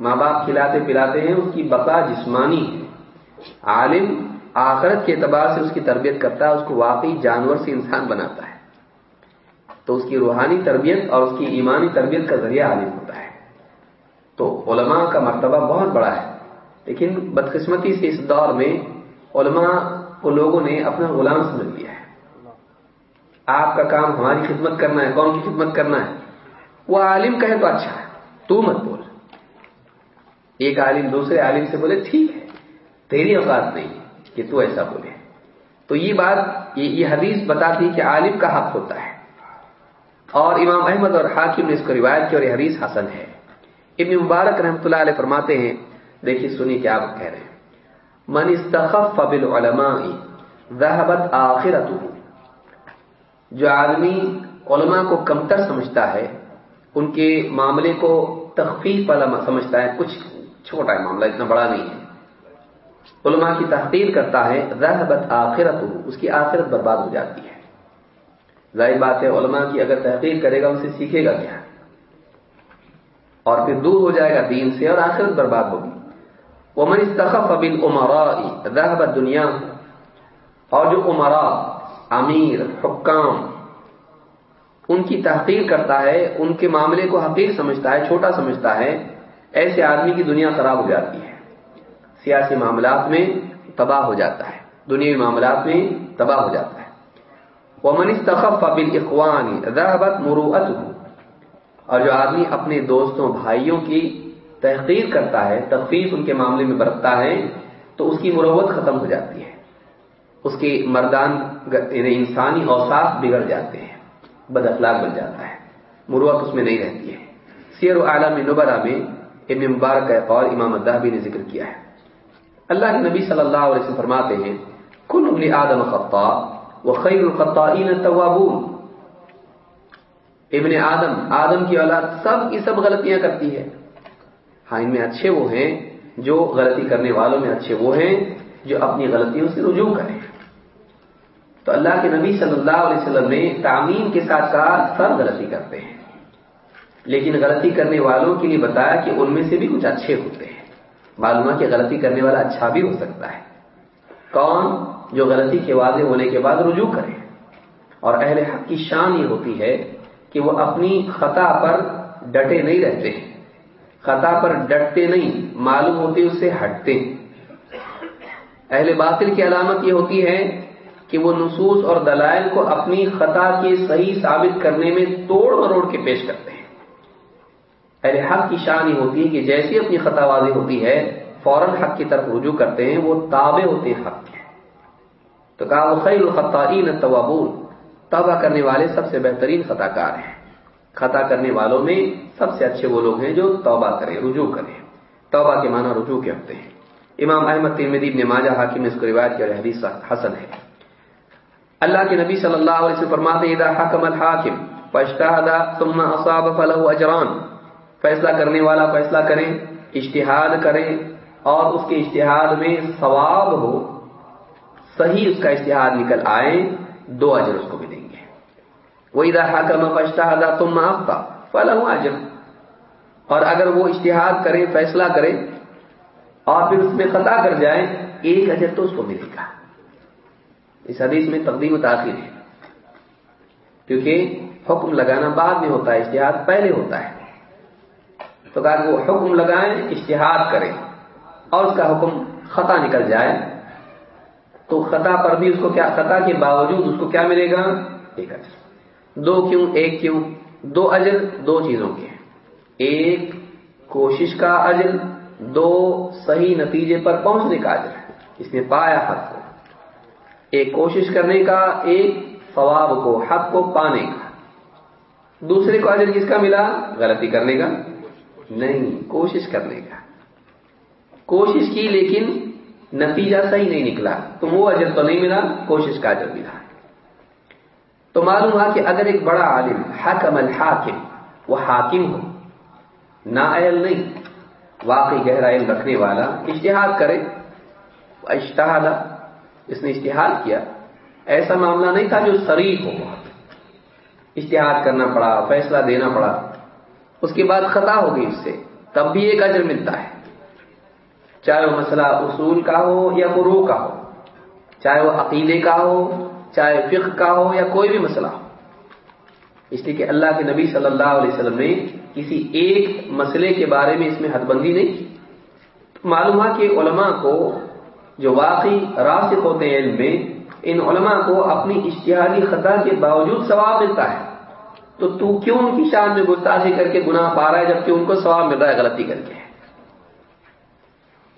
ماں باپ کھلاتے پلاتے ہیں، اس کی بقا جسمانی ہے۔ عالم آخرت کے اعتبار سے اس کی تربیت کرتا ہے، اس کو واقعی جانور سے انسان بناتا ہے۔ تو اس کی روحانی تربیت اور اس کی ایمانی تربیت کا ذریعہ عالم ہوتا ہے۔ تو علماء کا مرتبہ بہت بڑا ہے۔ لیکن بدقسمتی سے اس دور میں علماء کو لوگوں نے اپنا غلام سمجھ لیا ہے۔ آپ کا کام ہماری خدمت کرنا ہے کون کی خدمت کرنا ہے۔ وہ عالم کہے تو اچھا ہے، تو مت بول۔ ایک عالم دوسرے عالم سے بولے، ٹھیک ہے، تیری اوقات نہیں کہ تو ایسا بولے۔ تو یہ بات، یہ حدیث بتاتی کہ عالم کا حق ہوتا ہے۔ اور امام احمد اور حاکم نے اس کو روایت کی اور یہ حدیث حسن ہے۔ ابن مبارک رحمۃ اللہ علیہ فرماتے ہیں، دیکھیے سنی کیا آپ کہہ رہے ہیں۔ من استخف بالعلماء، ذهبت آخرته جو آدمی علماء کو کمتر سمجھتا ہے، ان کے معاملے کو تخفیف والا سمجھتا ہے، کچھ چھوٹا ہے معاملہ، اتنا بڑا نہیں ہے۔ علماء کی تحقیر کرتا ہے رحبت آخرت اس کی آخرت برباد ہو جاتی ہے۔ ظاہر بات ہے، علماء کی اگر تحقیر کرے گا، اسے سیکھے گا کیا؟ اور پھر دور ہو جائے گا دین سے اور آخرت برباد ہوگی۔ وہ من استخف ابل عمرا رحبت دنیا اور جو عمرا امیر، حکام، ان کی تحقیق کرتا ہے، ان کے معاملے کو حقیق سمجھتا ہے، چھوٹا سمجھتا ہے، ایسے آدمی کی دنیا خراب ہو جاتی ہے۔ سیاسی معاملات میں تباہ ہو جاتا ہے۔ دنیا معاملات میں تباہ ہو جاتا ہے۔ وہ منیش تخف ابل اخوانی رحبت اور جو آدمی اپنے دوستوں، بھائیوں کی تحقیق کرتا ہے، تخفیف ان کے معاملے میں برتتا ہے، تو اس کی مروت ختم ہو جاتی ہے۔ اس کے مردان یعنی انسانی اوساف بگڑ جاتے ہیں، بد اخلاق بن جاتا ہے، مروت اس میں نہیں رہتی ہے۔ سیر و عالم نبرا میں ابن مبارک کا اور امام الدہبی نے ذکر کیا ہے۔ اللہ کے نبی صلی اللہ علیہ وسلم فرماتے ہیں کل ابن آدم خطا و خیر القطعین التوابون. ابن آدم آدم کی اولاد سب کی سب غلطیاں کرتی ہے۔ ہاں ان میں اچھے وہ ہیں جو غلطی کرنے والوں میں اچھے وہ ہیں جو اپنی غلطیوں سے رجوع کریں۔ تو اللہ کے نبی صلی اللہ علیہ وسلم نے تعمیم کے ساتھ کہا سب غلطی کرتے ہیں۔ لیکن غلطی کرنے والوں کے لیے بتایا کہ ان میں سے بھی کچھ اچھے ہوتے ہیں۔ معلوم کہ غلطی کرنے والا اچھا بھی ہو سکتا ہے۔ کون جو غلطی کے واضح ہونے کے بعد رجوع کرے؟ اور اہل حق کی شان یہ ہوتی ہے کہ وہ اپنی خطا پر ڈٹے نہیں رہتے ہیں۔ خطا پر ڈٹتے نہیں، معلوم ہوتے اس سے ہٹتے اہل باطل کی علامت یہ ہوتی ہے کہ وہ نصوص اور دلائل کو اپنی خطا کے صحیح ثابت کرنے میں توڑ مروڑ کے پیش کرتے ہیں۔ اہل حق کی شان یہ ہوتی ہے کہ جیسی اپنی خطا واضح ہوتی ہے، فوراً حق کی طرف رجوع کرتے ہیں، وہ تابع ہوتے ہیں حق کے۔ تو کہا خیر الخطین توابول توبہ کرنے والے سب سے بہترین خطا کار ہیں۔ خطا کرنے والوں میں سب سے اچھے وہ لوگ ہیں جو توبہ کریں، رجوع کریں۔ توبہ کے معنی رجوع کے ہوتے ہیں۔ امام احمد ترمدی نے ماجہ، حاکم اس کو روایت کیا حدیث حسن ہے۔ اللہ کے نبی صلی اللہ علیہ وسلم فرماتے اذا حکم الحاکم فاجتهد ثم اصاب فله اجران۔ فیصلہ کرنے والا فیصلہ کرے اشتہاد کرے اور اس کے اشتہاد میں ثواب ہو، صحیح اس کا اشتہاد نکل آئے، دو اجر اس کو ملیں گے۔ وہی رہا کر میں اشتہاد تم آپ اجر اور اگر وہ اشتہاد کرے، فیصلہ کرے اور پھر اس میں خطا کر جائے، ایک اجر تو اس کو ملے گا۔ اس حدیث میں تقدیم و تاخیر ہے۔ کیونکہ حکم لگانا بعد میں ہوتا ہے اشتہاد پہلے ہوتا ہے۔ تو کہا کہ وہ حکم لگائیں اشتہاد کریں اور اس کا حکم خطا نکل جائے، تو خطا پر بھی اس کو کیا، خطا کے باوجود اس کو کیا ملے گا؟ ایک اجر۔ دو کیوں؟ ایک کیوں؟ دو اجر دو چیزوں کے ایک کوشش کا اجر، دو صحیح نتیجے پر پہنچنے کا اجر۔ اس نے پایا حق کو۔ ایک کوشش کرنے کا، ایک ثواب کو، حق کو پانے کا۔ دوسرے کو اجر کس کا ملا؟ غلطی کرنے کا۔ نہیں، کوشش کرنے کا۔ کوشش کی لیکن نتیجہ صحیح نہیں نکلا۔ تو وہ اجر تو نہیں ملا، کوشش کا اجر ملا۔ تو معلوم ہوا کہ اگر ایک بڑا عالم، حکم الحاکم، وہ حاکم ہو نا نہیں، واقعی گہرا علم رکھنے والا اشتہاد کرے اشتہاد اس نے اشتہاد کیا۔ ایسا معاملہ نہیں تھا جو شریف ہو۔ اشتہاد کرنا پڑا، فیصلہ دینا پڑا۔ اس کے بعد خطا ہو گئی اس سے۔ تب بھی ایک اجر ملتا ہے۔ چاہے وہ مسئلہ اصول کا ہو یا فرو کا ہو، چاہے وہ عقیدے کا ہو، چاہے فقہ کا ہو یا کوئی بھی مسئلہ ہو۔ اس لیے کہ اللہ کے نبی صلی اللہ علیہ وسلم نے کسی ایک مسئلے کے بارے میں اس میں حد بندی نہیں کی۔ معلوم ہوا کہ علماء کو جو واقعی راسک ہوتے ہیں علم میں، ان علماء کو اپنی اشتہاری خطا کے باوجود ثواب ملتا ہے۔ تو تو کیوں ان کی شان میں گستاخی کر کے گناہ پا رہا ہے جبکہ ان کو ثواب مل رہا ہے غلطی کر کے؟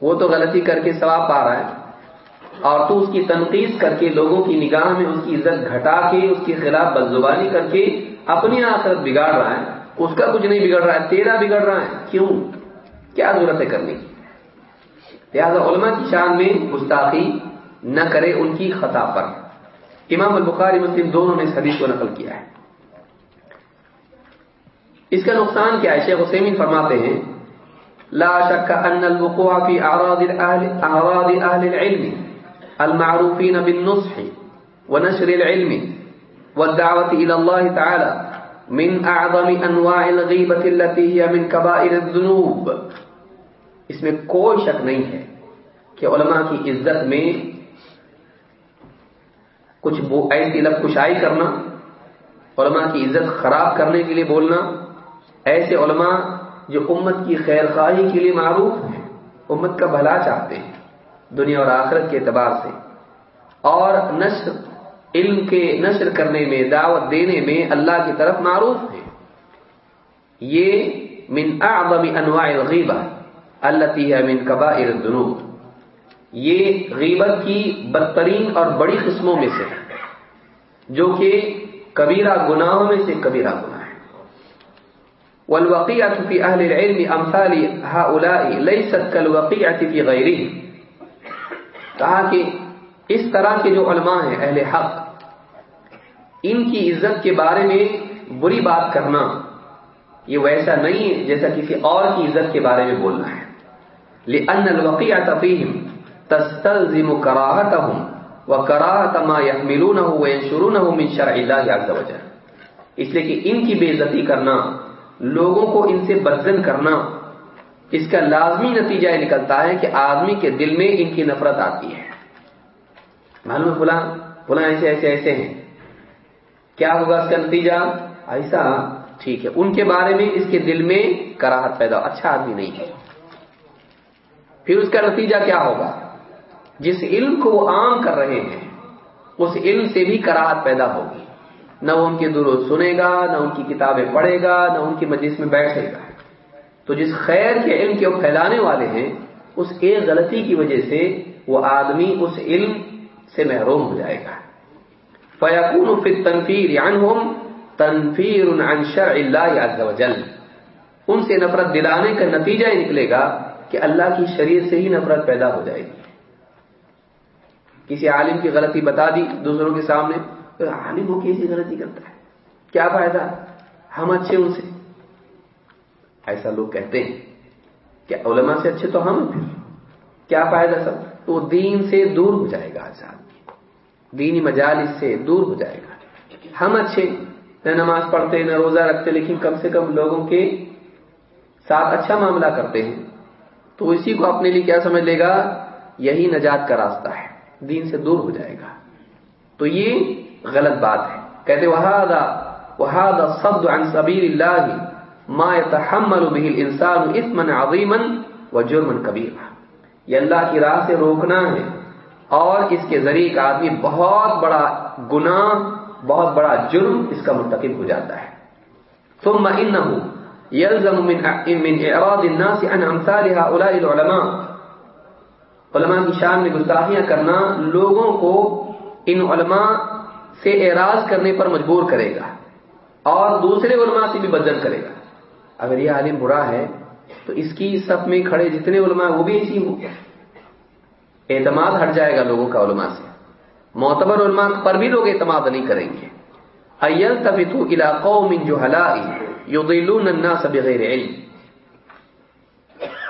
وہ تو غلطی کر کے ثواب پا رہا ہے۔ اور تو اس کی تنقید کر کے لوگوں کی نگاہ میں اس کی عزت گھٹا کے، اس کے خلاف بدزبانی کر کے اپنی آخرت بگاڑ رہا ہے۔ اس کا کچھ نہیں بگڑ رہا ہے، تیرا بگڑ رہا ہے۔ کیوں؟ کیا ضرورت ہے کرنے کی؟ لہٰذا علماء کی شان میں گستاخی نہ کرے ان کی خطا پر۔ امام البخاری مسلم دونوں نے اس حدیث کو نقل کیا ہے۔ اس کا نقصان کیا ہے؟ شیخ حسین فرماتے ہیں، لا شك ان الوقوع في اعراض الاهل اعراض اهل العلم المعروفين بالنصح ونشر العلم والدعوه الى الله تعالى من اعظم انواع الغيبه التي هي من كبائر الذنوب۔ اس میں کوئی شک نہیں ہے کہ علماء کی عزت میں کچھ ایسی لب کشائی کرنا، علماء کی عزت خراب کرنے کے لیے بولنا، ایسے علماء جو امت کی خیر خواہی کے لیے معروف ہیں، امت کا بھلا چاہتے ہیں دنیا اور آخرت کے اعتبار سے۔ اور نشر، علم کے نشر کرنے میں، دعوت دینے میں اللہ کی طرف معروف ہیں یہ من اعظم انواع الغیبہ۔ التي ہے من کبائر یہ غیبت کی بدترین اور بڑی قسموں میں سے ہے، جو کہ کبیرہ گناہوں میں سے کبیرہ گناہ والوقيعة في أهل العلم أمثال هؤلاء ليست كالوقيعة في غيره۔ کہا کہ اس طرح کے جو علماء ہیں، اہل حق، ان کی عزت کے بارے میں بری بات کرنا، یہ ویسا نہیں ہے جیسا کسی اور کی عزت کے بارے میں بولنا ہے۔ لأن الوقيعة فيهم تستلزم كراهتهم وكراهة ما يحملونه وينشرونه من شرع الله عز وجل۔ اس لیے کہ ان کی بے عزتی کرنا، لوگوں کو ان سے بدزن کرنا، اس کا لازمی نتیجہ یہ نکلتا ہے کہ آدمی کے دل میں ان کی نفرت آتی ہے۔ معلوم فلاں فلاں ایسے ایسے ایسے ہیں۔ کیا ہوگا اس کا نتیجہ؟ ایسا، ٹھیک ہے۔ ان کے بارے میں اس کے دل میں کراہت پیدا اچھا آدمی نہیں ہے۔ پھر اس کا نتیجہ کیا ہوگا؟ جس علم کو وہ عام کر رہے ہیں، اس علم سے بھی کراہت پیدا ہوگی۔ نہ وہ ان کے درست سنے گا، نہ ان کی کتابیں پڑھے گا، نہ ان کی مجلس میں بیٹھے گا۔ تو جس خیر کے علم کے وہ پھیلانے والے ہیں، اس ایک غلطی کی وجہ سے وہ آدمی اس علم سے محروم ہو جائے گا۔ فیقون فی تنفیر تنفیر عن شرع اللہ عز وجل۔ ان سے نفرت دلانے کا نتیجہ نکلے گا۔ کہ اللہ کی شریعت سے ہی نفرت پیدا ہو جائے گی۔ کسی عالم کی غلطی بتا دی دوسروں کے سامنے عالم ہو کیسی غلطی کرتا ہے؟ کیا فائدہ؟ ہم اچھے ان سے۔ ایسا لوگ کہتے ہیں کہ علماء سے اچھے تو ہم پھر۔ کیا فائدہ سب؟ تو دین سے دور ہو جائے گا آزاد دینی مجالس سے دور ہو جائے گا۔ ہم اچھے نہ نماز پڑھتے، نہ روزہ رکھتے، لیکن کم سے کم لوگوں کے ساتھ اچھا معاملہ کرتے ہیں۔ تو اسی کو اپنے لیے کیا سمجھ لے گا؟ یہی نجات کا راستہ ہے۔ دین سے دور ہو جائے گا۔ تو یہ غلط بات ہے۔ کہتے وہادا وہادا سبد عن سبیل اللہ ما يتحمل به الانسان اثما عظیما وجرما کبیرا یہ اللہ کی راہ سے روکنا ہے۔ اور اس کے ذریعے کا آدمی بہت بڑا گناہ، بہت بڑا جرم اس کا مرتکب ہو جاتا ہے۔ ثم انه يلزم من من اعراض الناس عن امثال هؤلاء العلماء. علماء کی شان میں گستاخیاں کرنا لوگوں کو ان علماء سے اعراض کرنے پر مجبور کرے گا اور دوسرے علماء سے بھی بدن کرے گا۔ اگر یہ عالم برا ہے، تو اس کی سب میں کھڑے جتنے علماء وہ بھی ایسی ہوں۔ اعتماد ہٹ جائے گا لوگوں کا علماء سے۔ معتبر علماء پر بھی لوگ اعتماد نہیں کریں گے۔ ایل تفتو علاقوں من جو ہلائی یضلون الناس بغیر علم.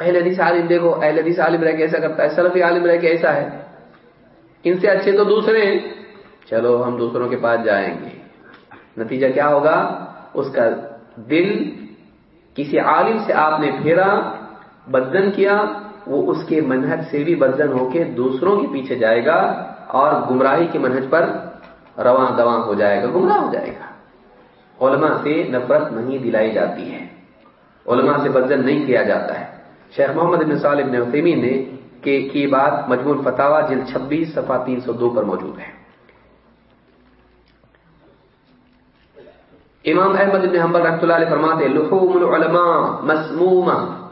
اہل حدیث عالم دیکھو، اہل حدیث عالم رہ کے ایسا کرتا ہے، سلفی عالم رہ کے ایسا ہے۔ ان سے اچھے تو دوسرے ہیں۔ چلو، ہم دوسروں کے پاس جائیں گے۔ نتیجہ کیا ہوگا؟ اس کا دل کسی عالم سے آپ نے پھیرا، بدن کیا، وہ اس کے منہج سے بھی بدن ہو کے دوسروں کے پیچھے جائے گا اور گمراہی کے منہج پر رواں دواں ہو جائے گا، گمراہ ہو جائے گا۔ علماء سے نفرت نہیں دلائی جاتی ہے۔ علماء سے بدن نہیں کیا جاتا ہے۔ شیخ محمد بن صالح بن عثیمین نے کہ کی بات مجموع فتوا جلد چھبیس، صفحہ تین سو دو پر موجود ہے۔ امام احمد بن حنبل رحمۃ اللہ علیہ فرماتے لحوم العلماء مسموما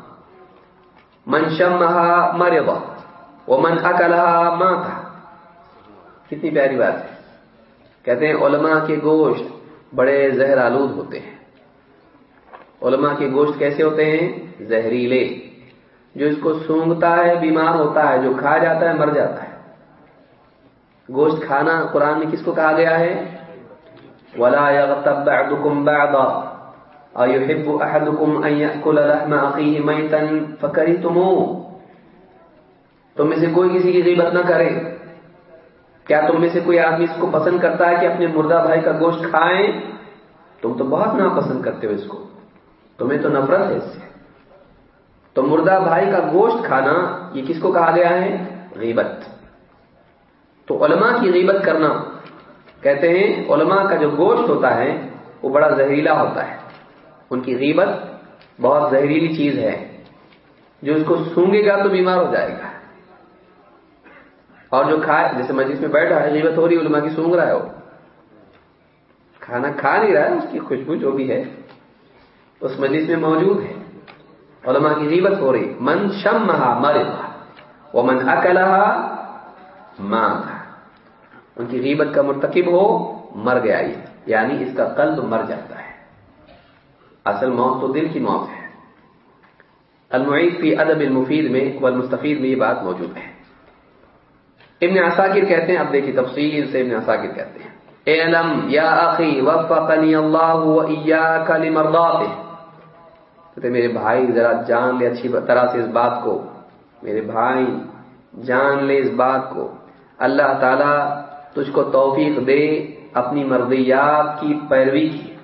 من شمها مرض ومن اکلها مات کتنی پیاری بات ہے۔ کہتے ہیں، علماء کے گوشت بڑے زہر آلود ہوتے ہیں۔ علماء کے گوشت کیسے ہوتے ہیں؟ زہریلے۔ جو اس کو سونگتا ہے، بیمار ہوتا ہے، جو کھا جاتا ہے، مر جاتا ہے۔ گوشت کھانا قرآن میں کس کو کہا گیا ہے؟ ولا يغتب بعضكم بعضا۔ ايحب احدكم ان ياكل لحم اخيه ميتا فكرهتموه۔ تم میں سے کوئی کسی کی غیبت نہ کرے۔ کیا تم میں سے کوئی آدمی اس کو پسند کرتا ہے کہ اپنے مردہ بھائی کا گوشت کھائیں؟ تم تو بہت ناپسند کرتے ہو اس کو۔ تمہیں تو نفرت ہے اس سے۔ تو مردہ بھائی کا گوشت کھانا یہ کس کو کہا گیا ہے؟ غیبت۔ تو علماء کی غیبت کرنا۔ کہتے ہیں علماء کا جو گوشت ہوتا ہے، وہ بڑا زہریلا ہوتا ہے۔ ان کی غیبت بہت زہریلی چیز ہے۔ جو اس کو سونگے گا تو بیمار ہو جائے گا۔ اور جو کھائے، جیسے مجلس میں بیٹھا ہے غیبت ہو رہی علماء کی سونگ رہا ہے وہ۔ کھانا کھا نہیں رہا ہے، اس کی خوشبو جو بھی ہے، اس مجلس میں موجود ہے۔ علماء کی غیبت ہو رہی۔ من شم مہا وہ من اکلہا ماں ان کی غیبت کا مرتکب ہو، مر گیا یہ۔ یعنی اس کا قلب مر جاتا ہے۔ اصل موت تو دل کی موت ہے۔ المعید فی ادب المفید میں، والمستفید میں یہ بات موجود ہے۔ ابن عساکر کہتے ہیں، اب دیکھیے تفصیل سے ابن عساکر کہتے ہیں۔ اعلم یا اخی وفقنی اللہ و ایاک لمرضاته۔ کہتے ہیں میرے بھائی، ذرا جان لے اچھی طرح سے اس بات کو۔ میرے بھائی، جان لے اس بات کو۔ اللہ تعالی تجھ کو توفیق دے اپنی مرضیات کی پیروی کی۔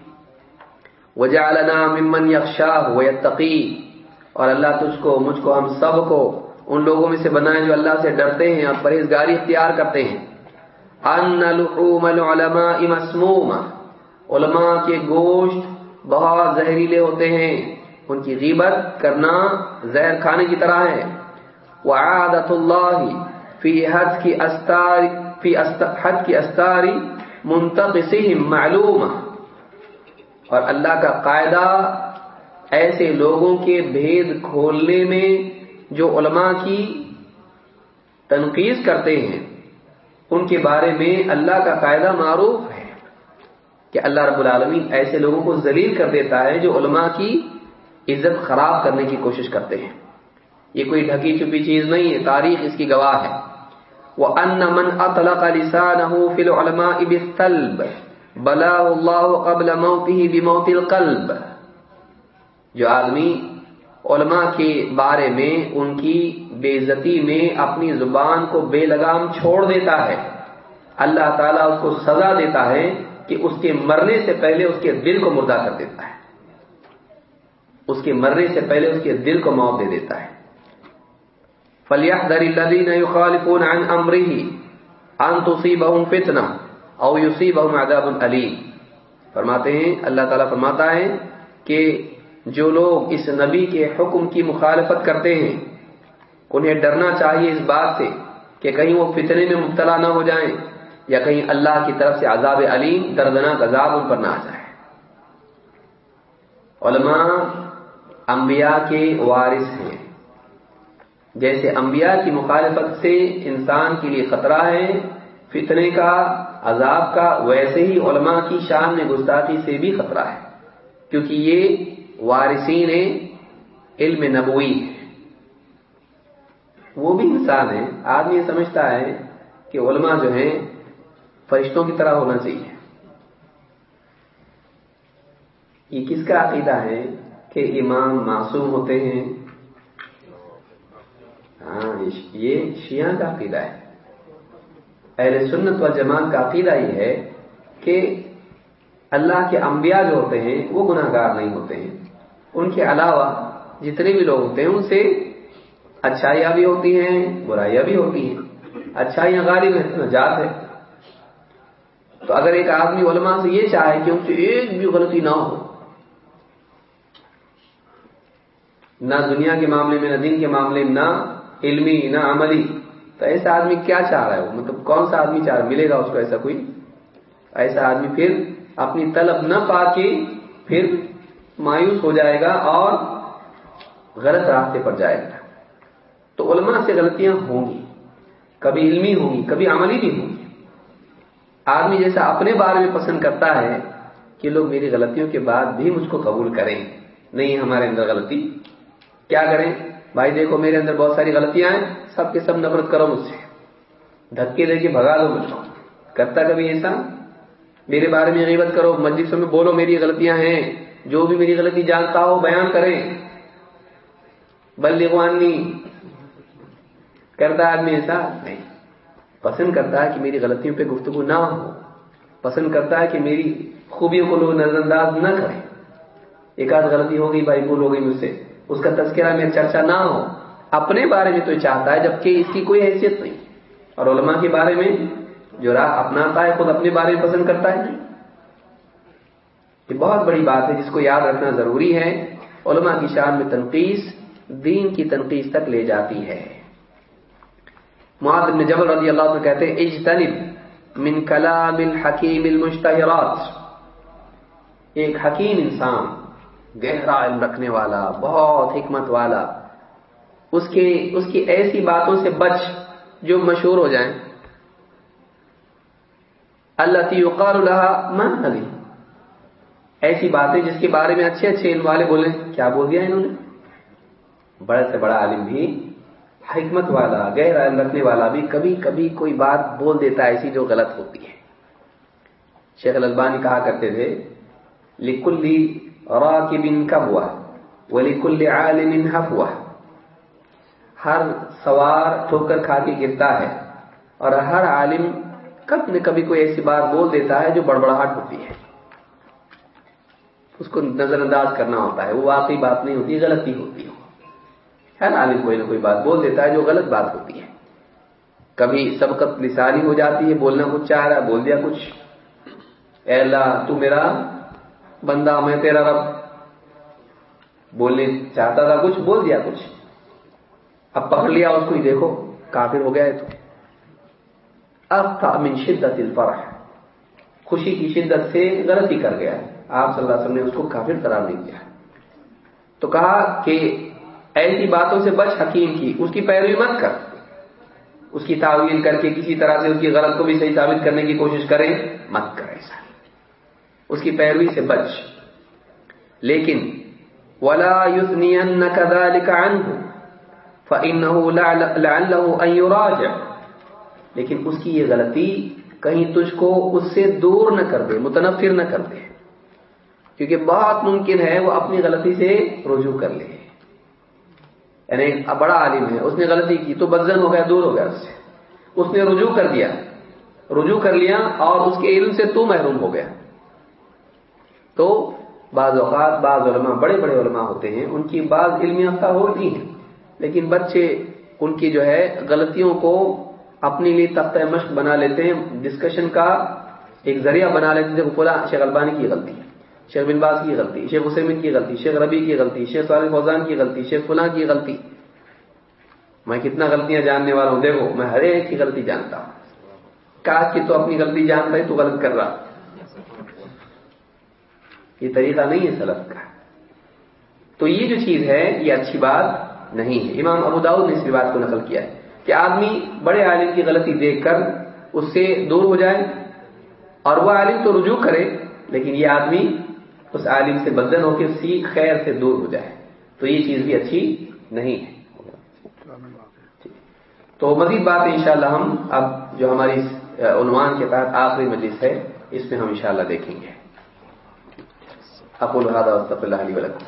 وجعلنا ممن یخشاہ ویتقی اور اللہ تجھ کو، مجھ کو ہم سب کو ان لوگوں میں سے بنائے جو اللہ سے ڈرتے ہیں اور پرہیزگاری اختیار کرتے ہیں۔ ان لحوم العلماء مسموما علماء کے گوشت بہت زہریلے ہوتے ہیں۔ ان کی غیبت کرنا زہر کھانے کی طرح ہے۔ وعادت اللہ فی حد کی استار فی حد کی استاری منتقصہم معلوم اور اللہ کا قاعدہ ایسے لوگوں کے بھید کھولنے میں جو علماء کی تنقید کرتے ہیں، ان کے بارے میں اللہ کا قاعدہ معروف ہے کہ اللہ رب العالمین ایسے لوگوں کو ذلیل کر دیتا ہے جو علماء کی عزت خراب کرنے کی کوشش کرتے ہیں۔ یہ کوئی ڈھکی چھپی چیز نہیں ہے، تاریخ اس کی گواہ ہے۔ وہ ان من اطلق لسانه في العلماء بالسلب بلا اللہ قبل موته بموت القلب۔ جو آدمی علماء کے بارے میں، ان کی بےزتی میں اپنی زبان کو بے لگام چھوڑ دیتا ہے۔ اللہ تعالیٰ اس کو سزا دیتا ہے کہ اس کے مرنے سے پہلے اس کے دل کو مردہ کر دیتا ہے۔ اس کے مرنے سے پہلے اس کے دل کو موت دے دیتا ہے۔ فلیح در الدین خالفون امری انسی بہم فتنا او یوسی بہم اداب العلیم فرماتے ہیں، اللہ تعالیٰ فرماتا ہے کہ جو لوگ اس نبی کے حکم کی مخالفت کرتے ہیں، انہیں ڈرنا چاہیے اس بات سے کہ کہیں وہ فتنے میں مبتلا نہ ہو جائیں یا کہیں اللہ کی طرف سے عذاب علیم، دردناک عذاب ان پر نہ آ جائے۔ علماء انبیاء کے وارث ہیں۔ جیسے انبیاء کی مخالفت سے انسان کے لیے خطرہ ہے، فتنے کا، عذاب کا، ویسے ہی علماء کی شان میں گستاخی سے بھی خطرہ ہے۔ کیونکہ یہ وارثین علم نبوی ہے وہ بھی انسان ہے آدمی یہ سمجھتا ہے کہ علماء جو ہیں، فرشتوں کی طرح ہونا چاہیے۔ یہ کس کا عقیدہ ہے کہ امام معصوم ہوتے ہیں؟ ہاں یہ شیعہ کا عقیدہ ہے۔ اہل سنت و جماعت کا عقیدہ یہ ہے کہ اللہ کے انبیاء جو ہوتے ہیں، وہ گناہ گار نہیں ہوتے ہیں۔ ان کے علاوہ جتنے بھی لوگ ہوتے ہیں، ان سے اچھائیاں بھی ہوتی ہیں، برائیاں بھی ہوتی ہیں۔ اچھائیاں غالب ہیں، نجات ہے۔ تو اگر ایک آدمی علماء سے یہ چاہے کہ ان سے ایک بھی غلطی نہ ہو، نہ دنیا کے معاملے میں، نہ دین کے معاملے میں، نہ علمی، نہ عملی، تو ایسا آدمی کیا چاہ رہا ہے؟ مطلب کون سا آدمی چاہ رہا ملے گا اس کو ایسا کوئی؟ ایسا آدمی پھر اپنی طلب نہ پا کے پھر مایوس ہو جائے گا اور غلط راستے پر جائے گا۔ تو علماء سے غلطیاں ہوں گی، کبھی علمی ہوں گی، کبھی عملی بھی ہوں گی۔ آدمی جیسا اپنے بارے میں پسند کرتا ہے کہ لوگ میری غلطیوں کے بعد بھی مجھ کو قبول کریں۔ نہیں، ہمارے اندر غلطی۔ کیا کریں؟ بھائی دیکھو، میرے اندر بہت ساری غلطیاں ہیں، سب کے سب نفرت کرو مجھ سے۔ دھکے دے کے بھگا دو مجھ کو۔ کرتا کبھی ایسا؟ میرے بارے میں غیبت کرو، مجلسوں میں بولو میری غلطیاں ہیں۔ جو بھی میری غلطی جانتا ہو بیان کریں۔ بلغوانی کرتا آدمی ایسا نہیں۔ پسند کرتا ہے کہ میری غلطیوں پہ گفتگو نہ ہو۔ پسند کرتا ہے کہ میری خوبیوں کو لوگ نظر انداز نہ کریں۔ ایک آدھ غلطی ہو گئی، بھائی بھول ہو گئی مجھ سے۔ اس کا تذکرہ میں چرچا نہ ہو۔ اپنے بارے میں تو چاہتا ہے، جبکہ اس کی کوئی حیثیت نہیں۔ اور علماء کے بارے میں جو راہ اپناتا ہے، خود اپنے بارے میں پسند کرتا ہے۔ یہ بہت بڑی بات ہے جس کو یاد رکھنا ضروری ہے۔ علماء کی شان میں تنقید دین کی تنقید تک لے جاتی ہے۔ بن جبل رضی اللہ عنہ کہتے ہیں، اجتنب من کلام الحکیم المشتہرات۔ ایک حکیم انسان، گہرا علم رکھنے والا، بہت حکمت والا، اس کے، اس کی ایسی باتوں سے بچ جو مشہور ہو جائیں۔ اللہ یقال اللہ من علی ایسی باتیں جس کے بارے میں اچھے اچھے علم والے بولے کیا بول دیا انہوں نے؟ بڑے سے بڑا عالم بھی، حکمت والا گہرا علم رکھنے والا بھی کبھی کبھی کوئی بات بول دیتا ہے ایسی جو غلط ہوتی ہے۔ شیخ البانی کہا کرتے تھے لکلی راکب کب ہوا ولیکل عالم ہوا ہر سوار ٹھوکر کھا کے گرتا ہے اور ہر عالم کبھی نہ کبھی کوئی ایسی بات بول دیتا ہے جو بڑبڑاہٹ ہوتی ہے۔ اس کو نظر انداز کرنا ہوتا ہے، وہ واقعی بات نہیں ہوتی غلطی ہوتی ہے۔ ہر عالم کوئی نہ کوئی بات بول دیتا ہے جو غلط بات ہوتی ہے۔ کبھی سبقت لسانی ہو جاتی ہے، بولنا کچھ چاہ رہا ہے، بول دیا کچھ۔ اے اللہ، تو میرا بندہ، میں تیرا رب۔ بولنے چاہتا تھا کچھ، بول دیا کچھ۔ اب پکڑ لیا، اس کو ہی دیکھو، کافر ہو گیا ہے تو۔ اب تھا من شدت الفرح۔ خوشی کی شدت سے غلطی کر گیا ہے۔ آپ صلی اللہ علیہ وسلم نے اس کو کافر قرار نہیں دیا تو کہا کہ ایسی باتوں سے بچ حکیم کی، اس کی پیروی مت کر۔ اس کی تعویل کر کے کسی طرح سے اس کی غلط کو بھی صحیح ثابت کرنے کی کوشش کریں، مت کر ایسا۔ اس کی پیروی سے بچ۔ لیکن، ولا كذلك عنه فانه لعله ان يراجع۔ لیکن اس کی یہ غلطی کہیں تجھ کو اس سے دور نہ کر دے، متنفر نہ کر دے۔ کیونکہ بہت ممکن ہے وہ اپنی غلطی سے رجوع کر لے۔ یعنی بڑا عالم ہے، اس نے غلطی کی تو بدزن ہو گیا، دور ہو گیا اس سے۔ اس نے رجوع کر دیا۔ رجوع کر لیا اور اس کے علم سے تو محروم ہو گیا۔ تو بعض اوقات بعض علماء، بڑے بڑے علماء ہوتے ہیں، ان کی بعض علم یافتہ ہوتی ہیں، لیکن بچے ان کی جو ہے غلطیوں کو اپنے لیے تختہ مشق بنا لیتے ہیں ڈسکشن کا ایک ذریعہ بنا لیتے ہیں پورا شیخ البانی کی غلطی۔ شیخ بن باز کی غلطی، شیخ حسین کی غلطی، شیخ ربی کی غلطی، شیخ صالح فوزان کی غلطی، شیخ فلاں کی غلطی۔ میں کتنا غلطیاں جاننے والا ہوں، دیکھو، میں ہر ایک کی غلطی جانتا ہوں۔ کاش کی تو اپنی غلطی جانتا ہے تو غلط کر رہا۔ یہ طریقہ نہیں ہے سلف کا۔ تو یہ جو چیز ہے، یہ اچھی بات نہیں ہے۔ امام ابو داؤد نے اس بات کو نقل کیا ہے کہ آدمی بڑے عالم کی غلطی دیکھ کر اس سے دور ہو جائے اور وہ عالم تو رجوع کرے، لیکن یہ آدمی اس عالم سے بدن ہو کے سیکھ خیر سے دور ہو جائے۔ تو یہ چیز بھی اچھی نہیں ہے۔ تو مزید بات انشاءاللہ ہم اب جو ہماری عنوان کے تحت آخری مجلس ہے، اس میں ہم انشاءاللہ دیکھیں گے۔ اقول هذا واستغفر الله لي ولكم.